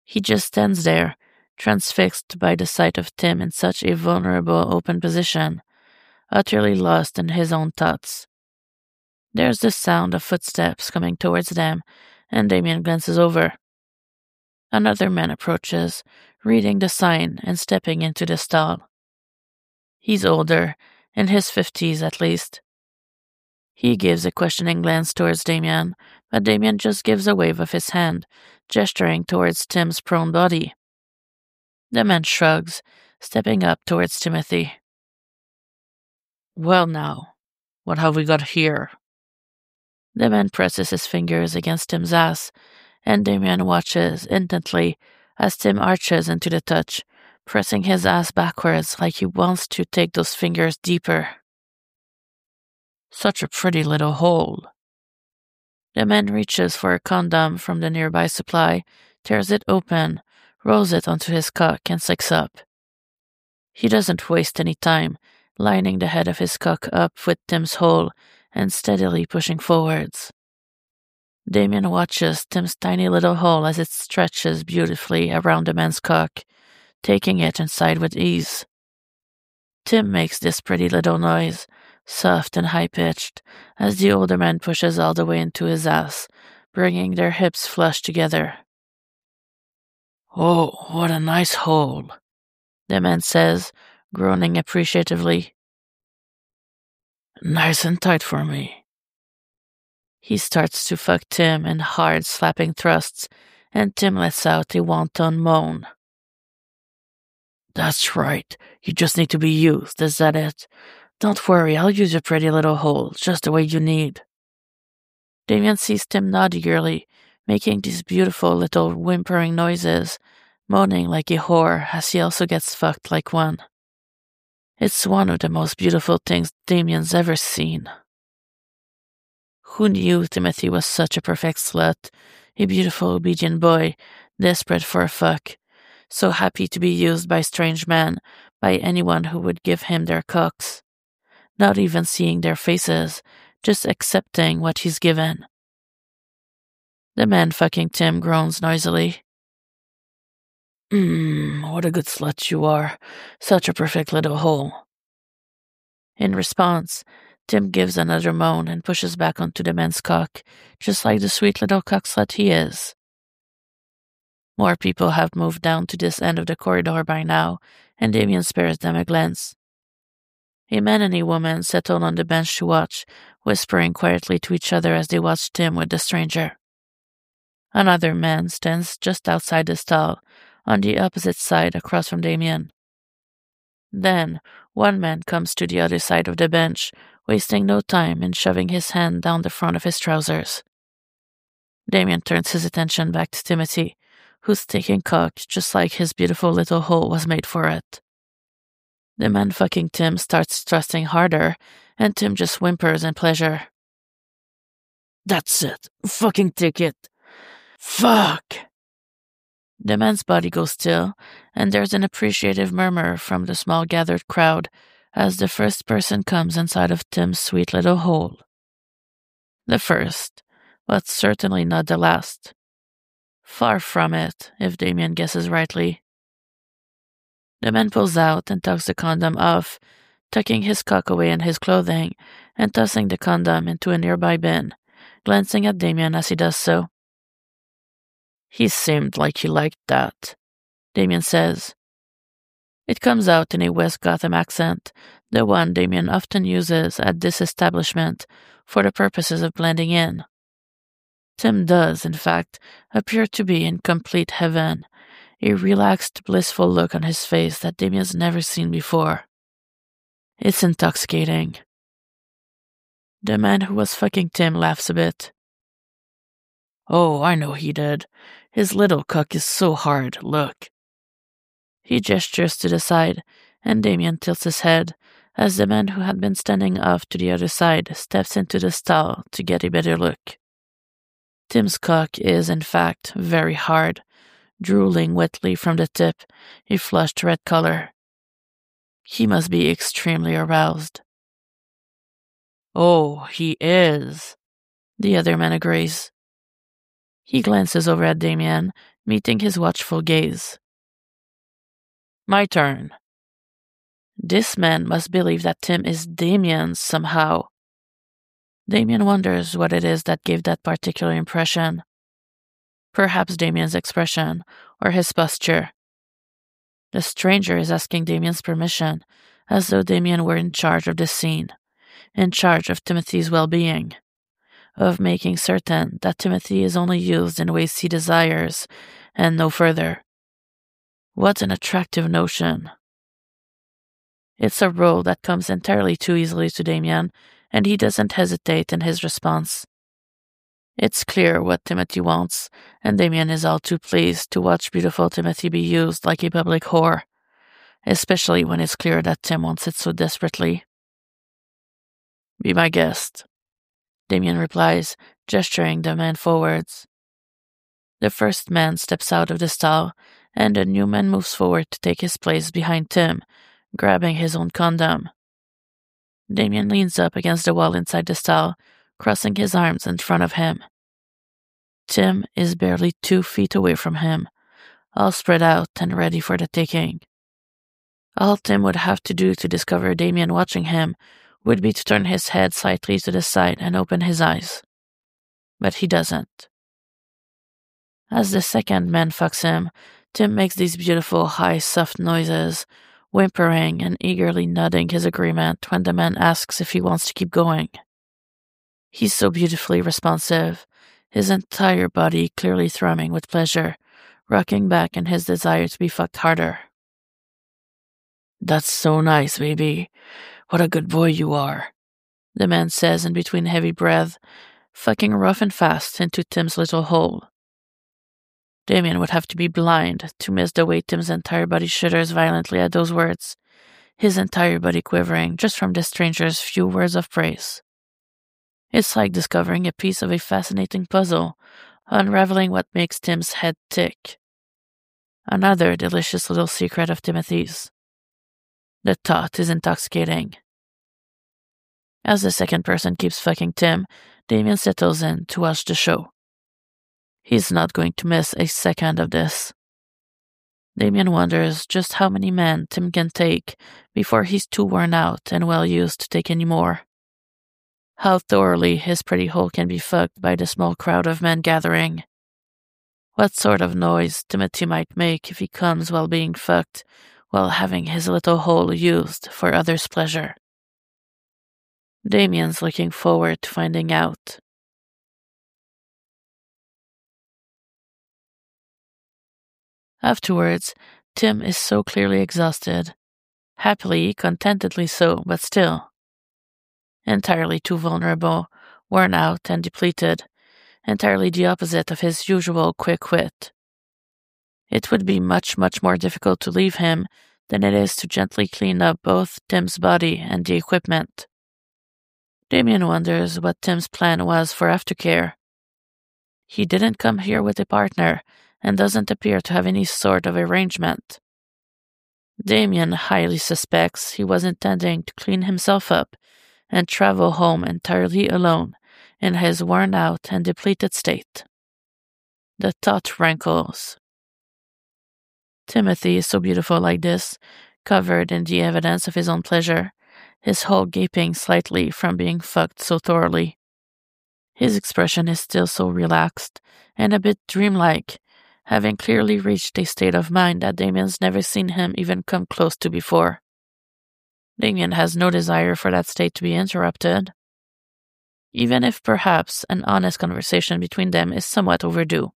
He just stands there, transfixed by the sight of Tim in such a vulnerable open position, utterly lost in his own thoughts. There's the sound of footsteps coming towards them, and Damian glances over. Another man approaches, reading the sign and stepping into the stall. He's older, in his fifties at least. He gives a questioning glance towards Damian, but Damian just gives a wave of his hand, gesturing towards Tim's prone body. The man shrugs, stepping up towards Timothy. Well, now, what have we got here? The man presses his fingers against Tim's ass, and Damian watches intently as Tim arches into the touch, pressing his ass backwards like he wants to take those fingers deeper. Such a pretty little hole. The man reaches for a condom from the nearby supply, tears it open, rolls it onto his cock, and sucks up. He doesn't waste any time, lining the head of his cock up with Tim's hole and steadily pushing forwards. Damian watches Tim's tiny little hole as it stretches beautifully around the man's cock, taking it inside with ease. Tim makes this pretty little noise, soft and high pitched, as the older man pushes all the way into his ass, bringing their hips flush together. Oh, what a nice hole, the man says, groaning appreciatively. Nice and tight for me. He starts to fuck Tim in hard, slapping thrusts, and Tim lets out a wanton moan. That's right. You just need to be used. Is that it? Don't worry, I'll use your pretty little hole, just the way you need. Damian sees Tim nod eagerly, making these beautiful little whimpering noises, moaning like a whore as he also gets fucked like one. It's one of the most beautiful things Damian's ever seen. Who knew Timothy was such a perfect slut, a beautiful, obedient boy, desperate for a fuck, so happy to be used by strange men, by anyone who would give him their cocks not even seeing their faces, just accepting what he's given. The man fucking Tim groans noisily. Mmm, what a good slut you are. Such a perfect little hole. In response, Tim gives another moan and pushes back onto the man's cock, just like the sweet little cock slut he is. More people have moved down to this end of the corridor by now, and Damian spares them a glance. A man and a woman settled on the bench to watch, whispering quietly to each other as they watched him with the stranger. Another man stands just outside the stall, on the opposite side across from Damian. Then, one man comes to the other side of the bench, wasting no time in shoving his hand down the front of his trousers. Damian turns his attention back to Timothy, who's taking cock just like his beautiful little hole was made for it. The man fucking Tim starts thrusting harder, and Tim just whimpers in pleasure. That's it. Fucking take it. Fuck. The man's body goes still, and there's an appreciative murmur from the small gathered crowd as the first person comes inside of Tim's sweet little hole. The first, but certainly not the last. Far from it, if Damian guesses rightly. The man pulls out and tucks the condom off, tucking his cock away in his clothing and tossing the condom into a nearby bin, glancing at Damian as he does so. He seemed like he liked that, Damian says. It comes out in a West Gotham accent, the one Damian often uses at this establishment for the purposes of blending in. Tim does, in fact, appear to be in complete heaven a relaxed, blissful look on his face that Damian's never seen before. It's intoxicating. The man who was fucking Tim laughs a bit. Oh, I know he did. His little cock is so hard, look. He gestures to the side, and Damian tilts his head as the man who had been standing off to the other side steps into the stall to get a better look. Tim's cock is, in fact, very hard, drooling wetly from the tip, a flushed red color. He must be extremely aroused. Oh, he is, the other man agrees. He glances over at Damian, meeting his watchful gaze. My turn. This man must believe that Tim is Damian's somehow. Damian wonders what it is that gave that particular impression. Perhaps Damian's expression, or his posture. The stranger is asking Damian's permission, as though Damian were in charge of the scene, in charge of Timothy's well being, of making certain that Timothy is only used in ways he desires, and no further. What an attractive notion. It's a role that comes entirely too easily to Damian, and he doesn't hesitate in his response. It's clear what Timothy wants, and Damian is all too pleased to watch beautiful Timothy be used like a public whore, especially when it's clear that Tim wants it so desperately. Be my guest, Damian replies, gesturing the man forwards. The first man steps out of the stall, and the new man moves forward to take his place behind Tim, grabbing his own condom. Damian leans up against the wall inside the stall, crossing his arms in front of him. Tim is barely two feet away from him, all spread out and ready for the taking. All Tim would have to do to discover Damian watching him would be to turn his head slightly to the side and open his eyes. But he doesn't. As the second man fucks him, Tim makes these beautiful, high, soft noises, whimpering and eagerly nodding his agreement when the man asks if he wants to keep going. He's so beautifully responsive, his entire body clearly thrumming with pleasure, rocking back in his desire to be fucked harder. That's so nice, baby. What a good boy you are, the man says in between heavy breath, fucking rough and fast into Tim's little hole. Damian would have to be blind to miss the way Tim's entire body shudders violently at those words, his entire body quivering just from the stranger's few words of praise. It's like discovering a piece of a fascinating puzzle, unraveling what makes Tim's head tick. Another delicious little secret of Timothy's. The thought is intoxicating. As the second person keeps fucking Tim, Damian settles in to watch the show. He's not going to miss a second of this. Damian wonders just how many men Tim can take before he's too worn out and well used to take any more how thoroughly his pretty hole can be fucked by the small crowd of men gathering. What sort of noise Timothy might make if he comes while being fucked, while having his little hole used for others' pleasure. Damian's looking forward to finding out. Afterwards, Tim is so clearly exhausted. Happily, contentedly so, but still entirely too vulnerable, worn out, and depleted, entirely the opposite of his usual quick wit. It would be much, much more difficult to leave him than it is to gently clean up both Tim's body and the equipment. Damian wonders what Tim's plan was for aftercare. He didn't come here with a partner and doesn't appear to have any sort of arrangement. Damian highly suspects he was intending to clean himself up and travel home entirely alone in his worn out and depleted state. The thought rankles. Timothy is so beautiful like this, covered in the evidence of his own pleasure, his hole gaping slightly from being fucked so thoroughly. His expression is still so relaxed and a bit dreamlike, having clearly reached a state of mind that Damian's never seen him even come close to before. Damian has no desire for that state to be interrupted, even if perhaps an honest conversation between them is somewhat overdue.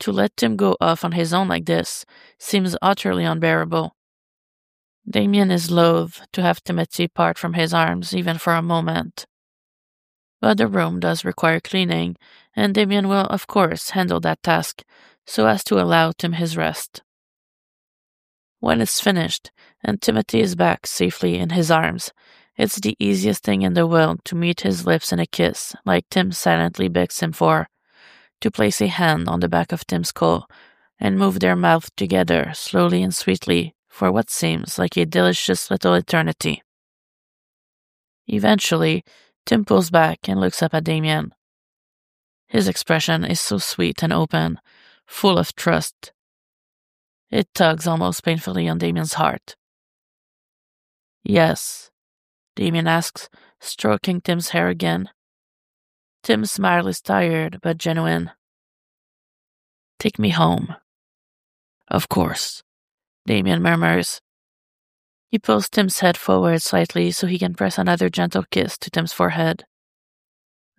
To let Tim go off on his own like this seems utterly unbearable. Damian is loath to have Timothy part from his arms even for a moment. But the room does require cleaning, and Damian will, of course, handle that task so as to allow Tim his rest. When it's finished and Timothy is back safely in his arms, it's the easiest thing in the world to meet his lips in a kiss, like Tim silently begs him for, to place a hand on the back of Tim's skull and move their mouths together slowly and sweetly for what seems like a delicious little eternity. Eventually, Tim pulls back and looks up at Damian. His expression is so sweet and open, full of trust. It tugs almost painfully on Damian's heart. Yes, Damian asks, stroking Tim's hair again. Tim's smile is tired but genuine. Take me home. Of course, Damian murmurs. He pulls Tim's head forward slightly so he can press another gentle kiss to Tim's forehead.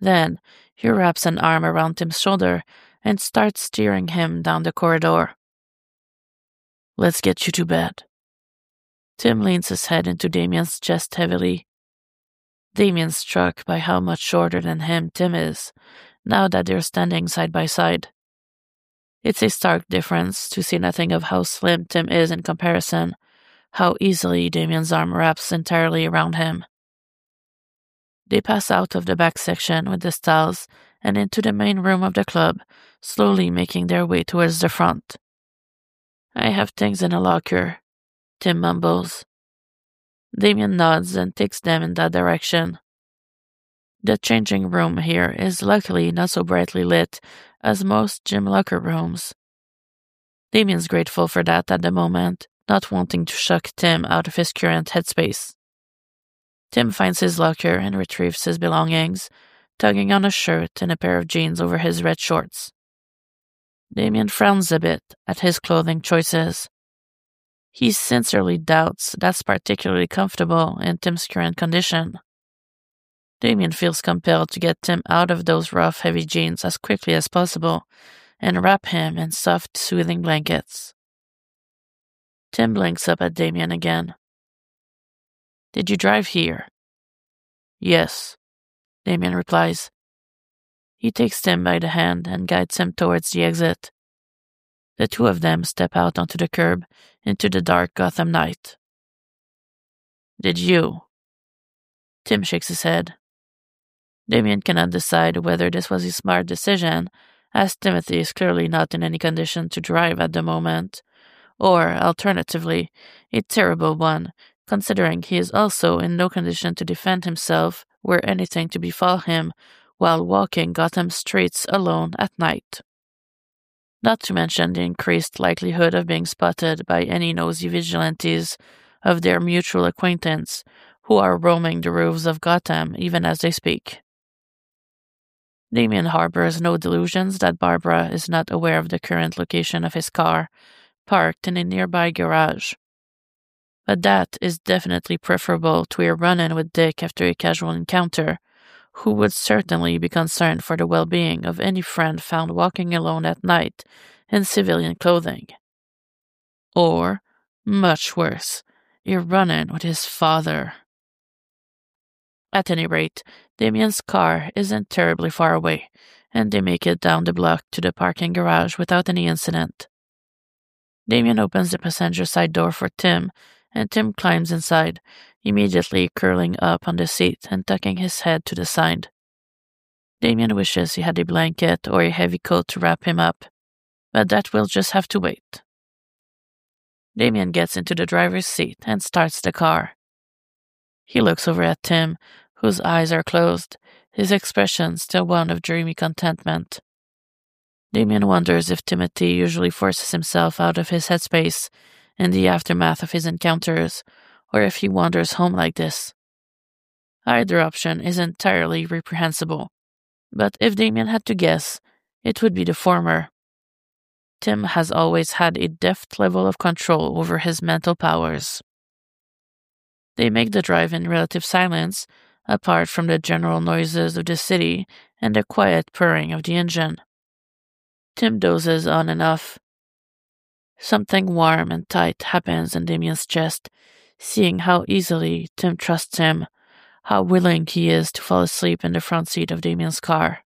Then he wraps an arm around Tim's shoulder and starts steering him down the corridor. Let's get you to bed. Tim leans his head into Damian's chest heavily. Damian's struck by how much shorter than him Tim is, now that they're standing side by side. It's a stark difference to see nothing of how slim Tim is in comparison, how easily Damian's arm wraps entirely around him. They pass out of the back section with the stalls and into the main room of the club, slowly making their way towards the front. I have things in a locker, Tim mumbles. Damian nods and takes them in that direction. The changing room here is luckily not so brightly lit as most gym locker rooms. Damian's grateful for that at the moment, not wanting to shock Tim out of his current headspace. Tim finds his locker and retrieves his belongings, tugging on a shirt and a pair of jeans over his red shorts. Damian frowns a bit at his clothing choices. He sincerely doubts that's particularly comfortable in Tim's current condition. Damian feels compelled to get Tim out of those rough, heavy jeans as quickly as possible and wrap him in soft, soothing blankets. Tim blinks up at Damian again. Did you drive here? Yes, Damian replies. He takes Tim by the hand and guides him towards the exit. The two of them step out onto the curb into the dark Gotham night. Did you? Tim shakes his head. Damian cannot decide whether this was a smart decision, as Timothy is clearly not in any condition to drive at the moment, or, alternatively, a terrible one, considering he is also in no condition to defend himself were anything to befall him while walking Gotham streets alone at night. Not to mention the increased likelihood of being spotted by any nosy vigilantes of their mutual acquaintance who are roaming the roofs of Gotham even as they speak. Damian harbors no delusions that Barbara is not aware of the current location of his car, parked in a nearby garage. But that is definitely preferable to a run in with Dick after a casual encounter, who would certainly be concerned for the well being of any friend found walking alone at night in civilian clothing. Or, much worse, a run with his father. At any rate, Damian's car isn't terribly far away, and they make it down the block to the parking garage without any incident. Damian opens the passenger side door for Tim, and Tim climbs inside, immediately curling up on the seat and tucking his head to the side. Damian wishes he had a blanket or a heavy coat to wrap him up, but that will just have to wait. Damian gets into the driver's seat and starts the car. He looks over at Tim, whose eyes are closed, his expression still one of dreamy contentment. Damian wonders if Timothy usually forces himself out of his headspace in the aftermath of his encounters, or if he wanders home like this. Either option is entirely reprehensible, but if Damian had to guess, it would be the former. Tim has always had a deft level of control over his mental powers. They make the drive in relative silence, apart from the general noises of the city and the quiet purring of the engine. Tim dozes on and off. Something warm and tight happens in Damian's chest, seeing how easily Tim trusts him, how willing he is to fall asleep in the front seat of Damian's car.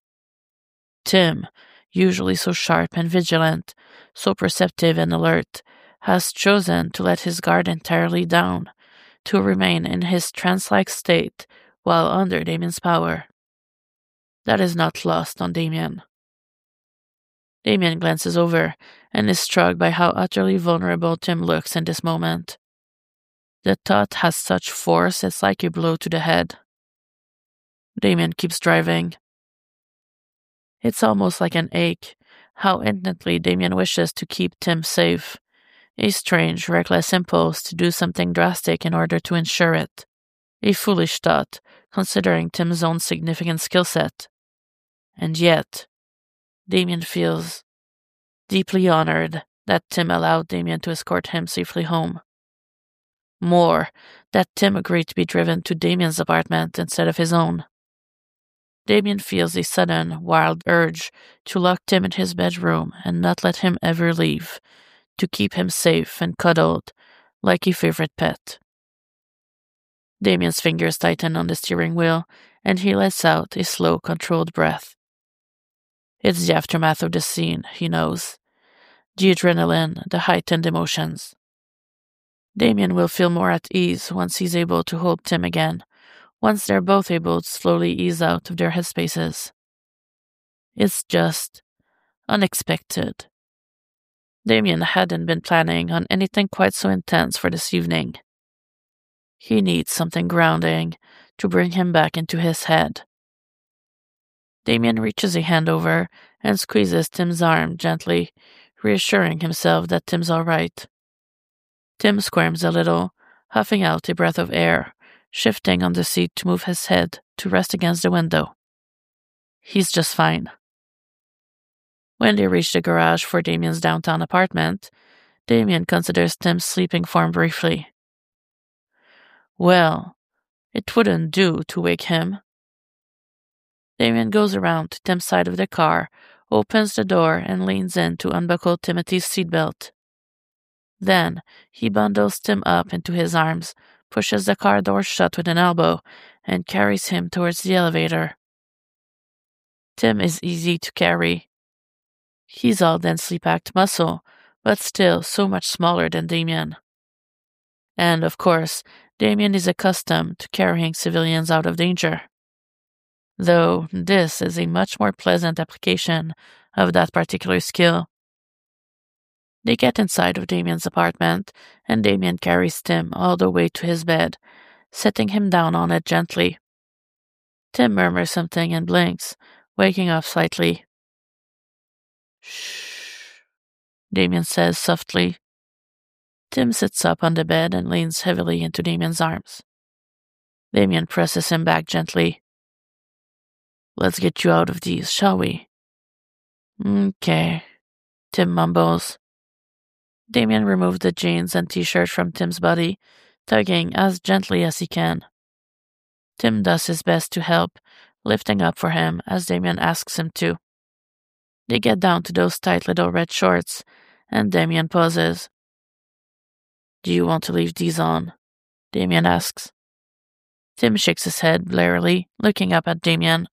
Tim, usually so sharp and vigilant, so perceptive and alert, has chosen to let his guard entirely down, to remain in his trance like state while under Damian's power. That is not lost on Damian. Damian glances over and is struck by how utterly vulnerable Tim looks in this moment. The thought has such force it's like a blow to the head. Damian keeps driving. It's almost like an ache, how instantly Damian wishes to keep Tim safe. A strange, reckless impulse to do something drastic in order to ensure it. A foolish thought, considering Tim's own significant skill set. And yet, Damian feels deeply honored that Tim allowed Damian to escort him safely home. More, that Tim agreed to be driven to Damian's apartment instead of his own. Damian feels a sudden, wild urge to lock Tim in his bedroom and not let him ever leave, to keep him safe and cuddled like a favorite pet. Damian's fingers tighten on the steering wheel and he lets out a slow, controlled breath. It's the aftermath of the scene, he knows. The adrenaline, the heightened emotions. Damian will feel more at ease once he's able to hold Tim again, once they're both able to slowly ease out of their headspaces. It's just unexpected. Damian hadn't been planning on anything quite so intense for this evening. He needs something grounding to bring him back into his head. Damian reaches a hand over and squeezes Tim's arm gently, reassuring himself that Tim's all right. Tim squirms a little, huffing out a breath of air, shifting on the seat to move his head to rest against the window. He's just fine. When they reach the garage for Damian's downtown apartment, Damian considers Tim's sleeping form briefly. Well, it wouldn't do to wake him. Damian goes around to Tim's side of the car, opens the door, and leans in to unbuckle Timothy's seatbelt. Then he bundles Tim up into his arms, pushes the car door shut with an elbow, and carries him towards the elevator. Tim is easy to carry. He's all densely packed muscle, but still so much smaller than Damian. And, of course, Damian is accustomed to carrying civilians out of danger. Though this is a much more pleasant application of that particular skill. They get inside of Damian's apartment, and Damian carries Tim all the way to his bed, setting him down on it gently. Tim murmurs something and blinks, waking up slightly. Shh, Damian says softly. Tim sits up on the bed and leans heavily into Damian's arms. Damian presses him back gently. Let's get you out of these, shall we? Okay, Tim mumbles. Damian removes the jeans and t shirt from Tim's body, tugging as gently as he can. Tim does his best to help, lifting up for him as Damian asks him to. They get down to those tight little red shorts, and Damian pauses. Do you want to leave these on? Damian asks. Tim shakes his head blearily, looking up at Damian.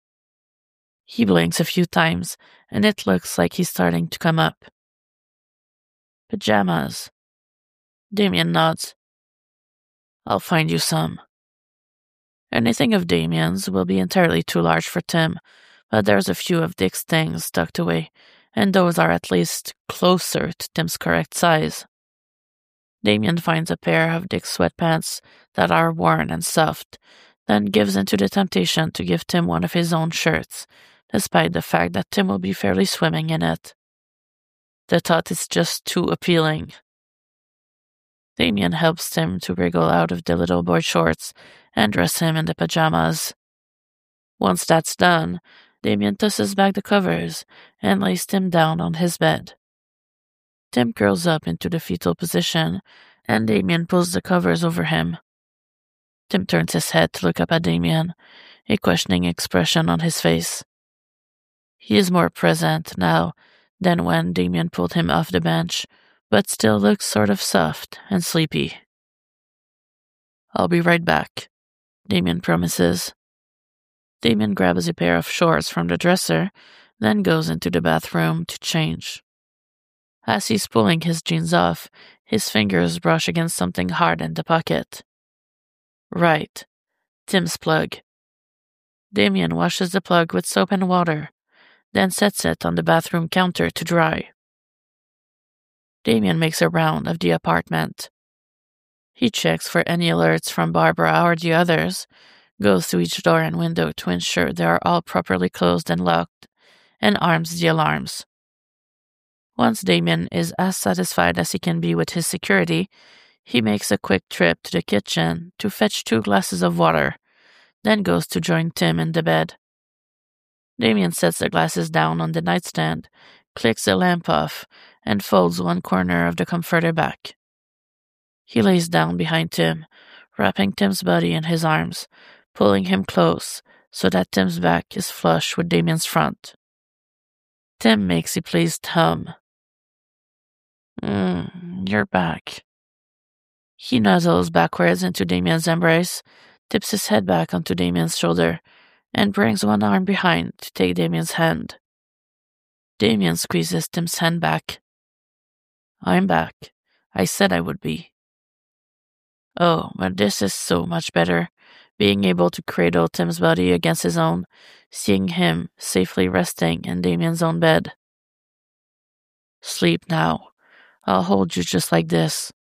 He blinks a few times, and it looks like he's starting to come up. Pajamas. Damian nods. I'll find you some. Anything of Damian's will be entirely too large for Tim, but there's a few of Dick's things tucked away, and those are at least closer to Tim's correct size. Damian finds a pair of Dick's sweatpants that are worn and soft, then gives into the temptation to give Tim one of his own shirts, despite the fact that Tim will be fairly swimming in it. The thought is just too appealing. Damian helps Tim to wriggle out of the little boy shorts and dress him in the pajamas. Once that's done, Damian tosses back the covers and lays Tim down on his bed. Tim curls up into the fetal position, and Damian pulls the covers over him. Tim turns his head to look up at Damian, a questioning expression on his face. He is more present now than when Damian pulled him off the bench, but still looks sort of soft and sleepy. I'll be right back, Damian promises. Damian grabs a pair of shorts from the dresser, then goes into the bathroom to change. As he's pulling his jeans off, his fingers brush against something hard in the pocket. Right. Tim's plug. Damian washes the plug with soap and water, then sets it on the bathroom counter to dry. Damian makes a round of the apartment. He checks for any alerts from Barbara or the others, goes to each door and window to ensure they are all properly closed and locked, and arms the alarms. Once Damian is as satisfied as he can be with his security, he makes a quick trip to the kitchen to fetch two glasses of water, then goes to join Tim in the bed. Damian sets the glasses down on the nightstand, clicks the lamp off, and folds one corner of the comforter back. He lays down behind Tim, wrapping Tim's body in his arms, pulling him close so that Tim's back is flush with Damian's front. Tim makes a pleased hum Mm, you're back. He nuzzles backwards into Damian's embrace, tips his head back onto Damian's shoulder, and brings one arm behind to take Damian's hand. Damian squeezes Tim's hand back. I'm back. I said I would be. Oh, but this is so much better. Being able to cradle Tim's body against his own, seeing him safely resting in Damian's own bed. Sleep now, I'll hold you just like this.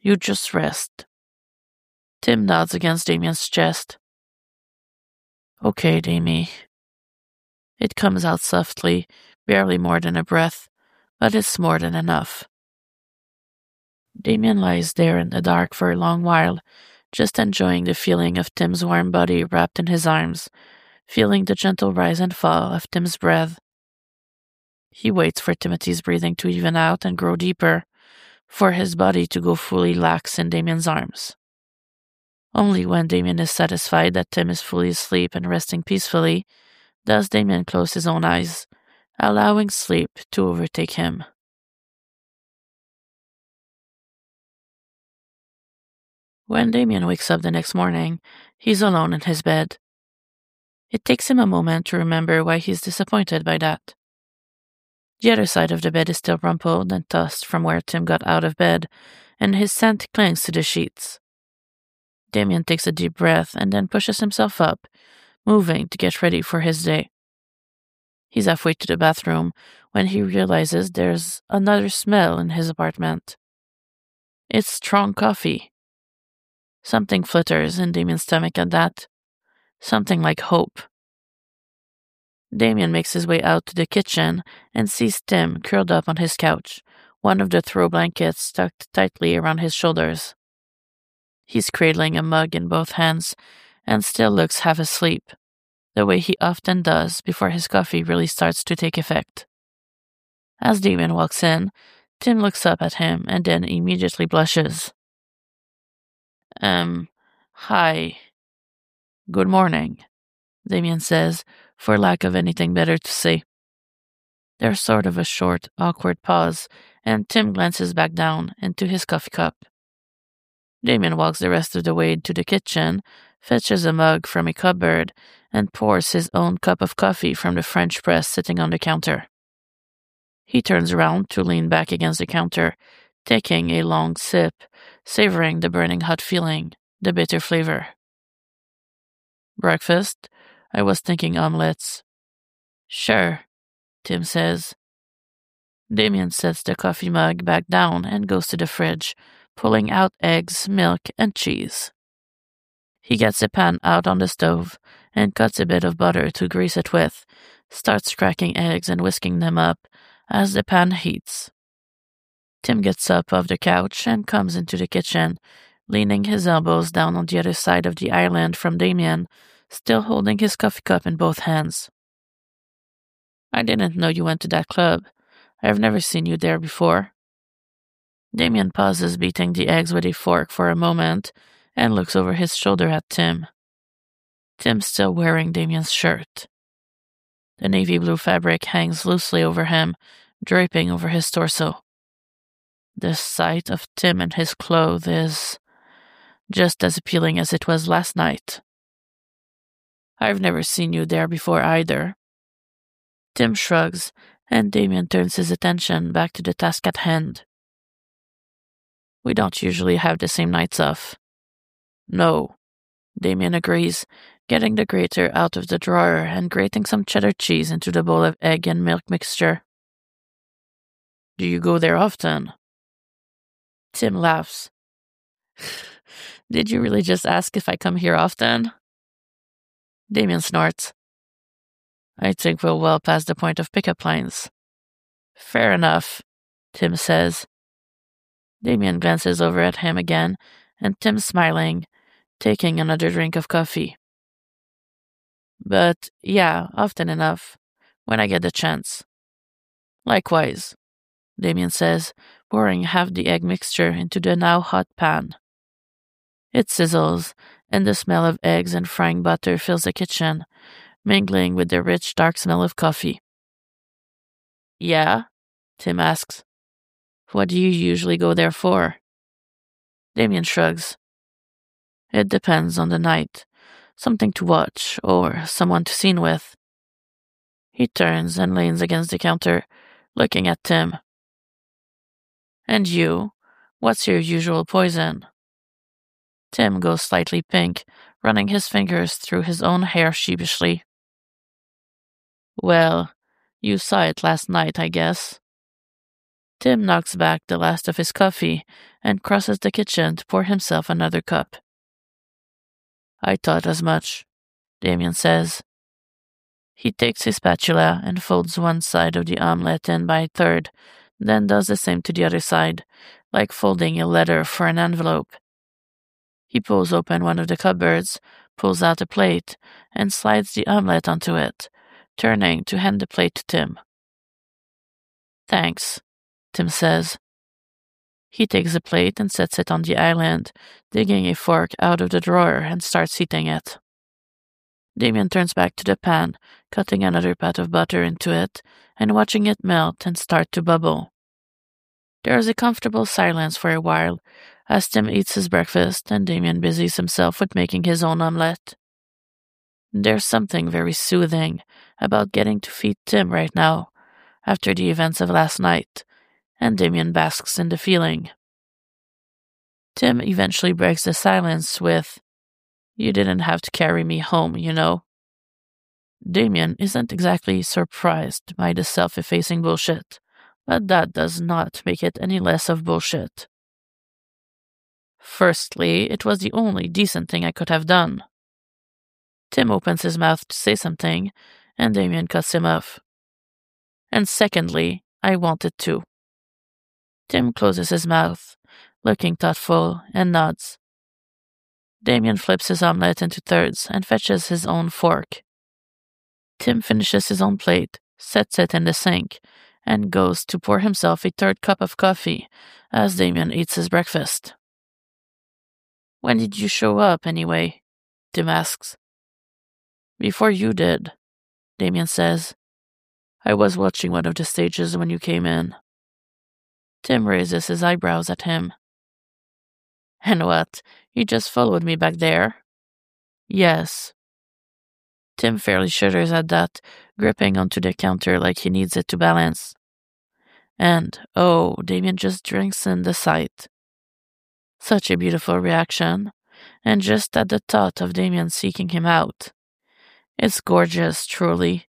You just rest. Tim nods against Damian's chest. Okay, Damie. It comes out softly, barely more than a breath, but it's more than enough. Damian lies there in the dark for a long while, just enjoying the feeling of Tim's warm body wrapped in his arms, feeling the gentle rise and fall of Tim's breath. He waits for Timothy's breathing to even out and grow deeper, for his body to go fully lax in Damian's arms. Only when Damian is satisfied that Tim is fully asleep and resting peacefully does Damian close his own eyes, allowing sleep to overtake him. When Damian wakes up the next morning, he's alone in his bed. It takes him a moment to remember why he's disappointed by that. The other side of the bed is still rumpled and tossed from where Tim got out of bed, and his scent clings to the sheets. Damian takes a deep breath and then pushes himself up, moving to get ready for his day. He's halfway to the bathroom when he realizes there's another smell in his apartment. It's strong coffee. Something flitters in Damian's stomach at that. Something like hope. Damian makes his way out to the kitchen and sees Tim curled up on his couch, one of the throw blankets tucked tightly around his shoulders. He's cradling a mug in both hands and still looks half asleep, the way he often does before his coffee really starts to take effect. As Damian walks in, Tim looks up at him and then immediately blushes. Um, hi. Good morning, Damian says, for lack of anything better to say. There's sort of a short, awkward pause, and Tim glances back down into his coffee cup. Damian walks the rest of the way to the kitchen, fetches a mug from a cupboard, and pours his own cup of coffee from the French press sitting on the counter. He turns around to lean back against the counter, taking a long sip, savoring the burning hot feeling, the bitter flavor. Breakfast? I was thinking omelets. Sure, Tim says. Damian sets the coffee mug back down and goes to the fridge, pulling out eggs, milk, and cheese. He gets a pan out on the stove and cuts a bit of butter to grease it with, starts cracking eggs and whisking them up as the pan heats. Tim gets up off the couch and comes into the kitchen, leaning his elbows down on the other side of the island from Damian still holding his coffee cup in both hands. I didn't know you went to that club. I've never seen you there before. Damian pauses beating the eggs with a fork for a moment and looks over his shoulder at Tim. Tim's still wearing Damian's shirt. The navy blue fabric hangs loosely over him, draping over his torso. The sight of Tim in his clothes is just as appealing as it was last night I've never seen you there before either. Tim shrugs, and Damian turns his attention back to the task at hand. We don't usually have the same nights off. No, Damian agrees, getting the grater out of the drawer and grating some cheddar cheese into the bowl of egg and milk mixture. Do you go there often? Tim laughs. (laughs) Did you really just ask if I come here often? Damian snorts. I think we're well past the point of pickup lines. Fair enough, Tim says. Damian glances over at him again, and Tim's smiling, taking another drink of coffee. But yeah, often enough, when I get the chance. Likewise, Damian says, pouring half the egg mixture into the now hot pan. It sizzles, and the smell of eggs and frying butter fills the kitchen, mingling with the rich, dark smell of coffee. Yeah? Tim asks. What do you usually go there for? Damian shrugs. It depends on the night. Something to watch, or someone to scene with. He turns and leans against the counter, looking at Tim. And you? What's your usual poison? Tim goes slightly pink, running his fingers through his own hair sheepishly. Well, you saw it last night, I guess. Tim knocks back the last of his coffee and crosses the kitchen to pour himself another cup. I thought as much, Damian says. He takes his spatula and folds one side of the omelette in by a third, then does the same to the other side, like folding a letter for an envelope. He pulls open one of the cupboards, pulls out a plate, and slides the omelette onto it, turning to hand the plate to Tim. Thanks, Tim says. He takes the plate and sets it on the island, digging a fork out of the drawer and starts eating it. Damian turns back to the pan, cutting another pat of butter into it and watching it melt and start to bubble. There is a comfortable silence for a while as Tim eats his breakfast and Damian busies himself with making his own omelette. There's something very soothing about getting to feed Tim right now, after the events of last night, and Damian basks in the feeling. Tim eventually breaks the silence with, You didn't have to carry me home, you know. Damian isn't exactly surprised by the self effacing bullshit, but that does not make it any less of bullshit. Firstly, it was the only decent thing I could have done. Tim opens his mouth to say something, and Damian cuts him off. And secondly, I wanted to. Tim closes his mouth, looking thoughtful, and nods. Damian flips his omelette into thirds and fetches his own fork. Tim finishes his own plate, sets it in the sink, and goes to pour himself a third cup of coffee as Damian eats his breakfast. When did you show up, anyway? Tim asks. Before you did, Damian says. I was watching one of the stages when you came in. Tim raises his eyebrows at him. And what? You just followed me back there? Yes. Tim fairly shudders at that, gripping onto the counter like he needs it to balance. And, oh, Damian just drinks in the sight. Such a beautiful reaction, and just at the thought of Damian seeking him out. It's gorgeous, truly.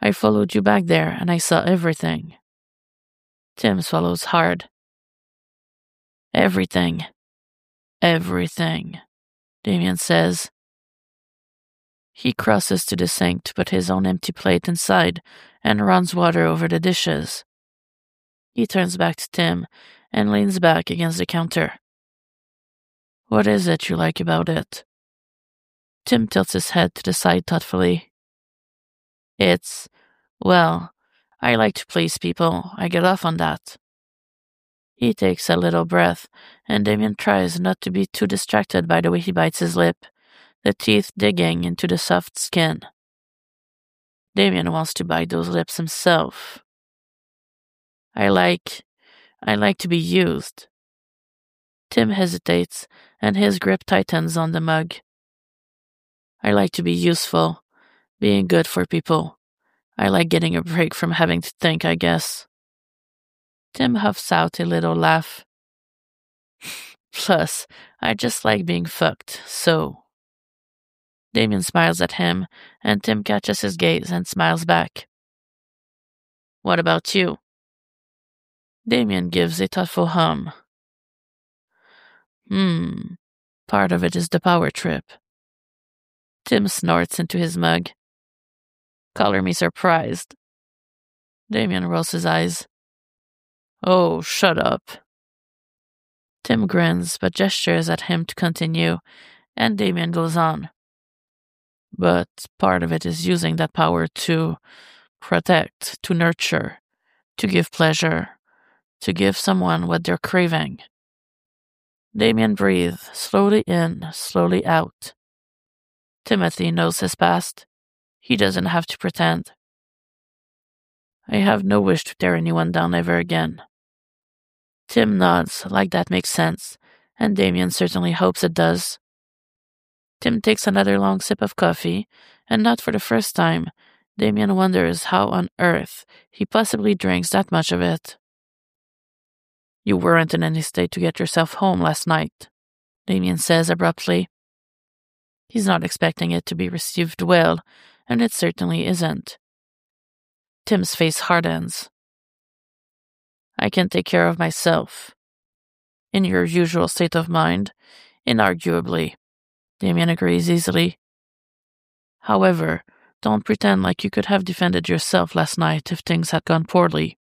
I followed you back there and I saw everything. Tim swallows hard. Everything. Everything, Damian says. He crosses to the sink to put his own empty plate inside and runs water over the dishes. He turns back to Tim and leans back against the counter. What is it you like about it? Tim tilts his head to the side thoughtfully. It's, well, I like to please people. I get off on that. He takes a little breath, and Damian tries not to be too distracted by the way he bites his lip, the teeth digging into the soft skin. Damian wants to bite those lips himself. I like. I like to be used. Tim hesitates, and his grip tightens on the mug. I like to be useful, being good for people. I like getting a break from having to think, I guess. Tim huffs out a little laugh. (laughs) Plus, I just like being fucked, so. Damian smiles at him, and Tim catches his gaze and smiles back. What about you? Damian gives a thoughtful hum. Hmm, part of it is the power trip. Tim snorts into his mug. Color me surprised. Damian rolls his eyes. Oh, shut up. Tim grins but gestures at him to continue, and Damian goes on. But part of it is using that power to protect, to nurture, to give pleasure, to give someone what they're craving. Damian breathes slowly in, slowly out. Timothy knows his past. He doesn't have to pretend. I have no wish to tear anyone down ever again. Tim nods, like that makes sense, and Damian certainly hopes it does. Tim takes another long sip of coffee, and not for the first time, Damian wonders how on earth he possibly drinks that much of it. You weren't in any state to get yourself home last night, Damian says abruptly. He's not expecting it to be received well, and it certainly isn't. Tim's face hardens. I can take care of myself. In your usual state of mind, inarguably, Damian agrees easily. However, don't pretend like you could have defended yourself last night if things had gone poorly.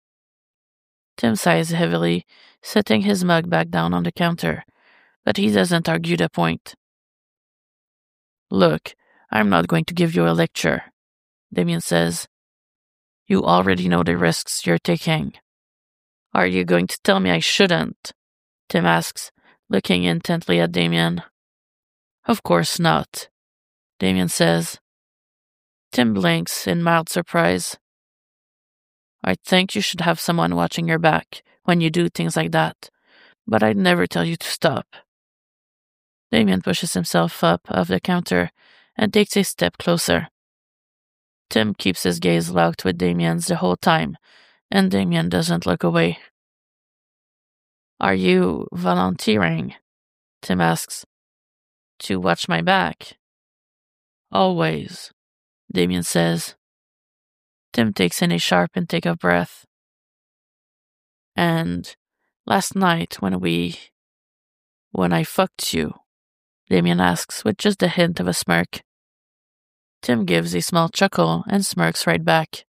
Tim sighs heavily, setting his mug back down on the counter, but he doesn't argue the point. Look, I'm not going to give you a lecture, Damian says. You already know the risks you're taking. Are you going to tell me I shouldn't? Tim asks, looking intently at Damian. Of course not, Damian says. Tim blinks in mild surprise. I think you should have someone watching your back when you do things like that, but I'd never tell you to stop. Damian pushes himself up off the counter and takes a step closer. Tim keeps his gaze locked with Damian's the whole time, and Damian doesn't look away. Are you volunteering? Tim asks. To watch my back? Always, Damian says. Tim takes in a sharp intake of breath. And last night when we. when I fucked you, Damian asks with just a hint of a smirk. Tim gives a small chuckle and smirks right back.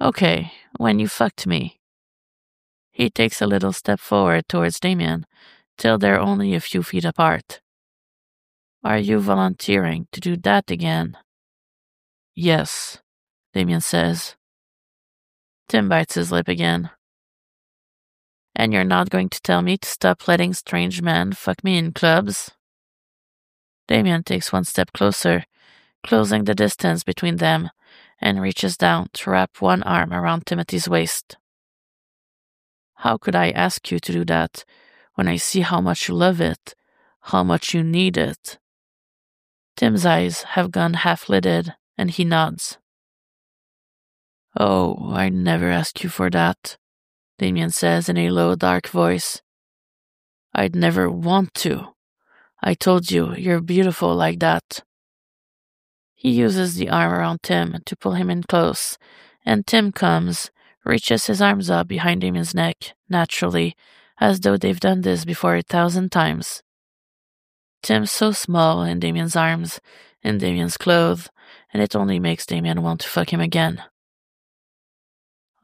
Okay, when you fucked me. He takes a little step forward towards Damian, till they're only a few feet apart. Are you volunteering to do that again? Yes, Damian says. Tim bites his lip again. And you're not going to tell me to stop letting strange men fuck me in clubs? Damian takes one step closer, closing the distance between them, and reaches down to wrap one arm around Timothy's waist. How could I ask you to do that when I see how much you love it, how much you need it? Tim's eyes have gone half lidded and he nods. Oh, I never ask you for that, Damian says in a low, dark voice. I'd never want to. I told you, you're beautiful like that. He uses the arm around Tim to pull him in close, and Tim comes, reaches his arms up behind Damian's neck, naturally, as though they've done this before a thousand times. Tim's so small in Damian's arms, in Damian's clothes, and it only makes Damian want to fuck him again.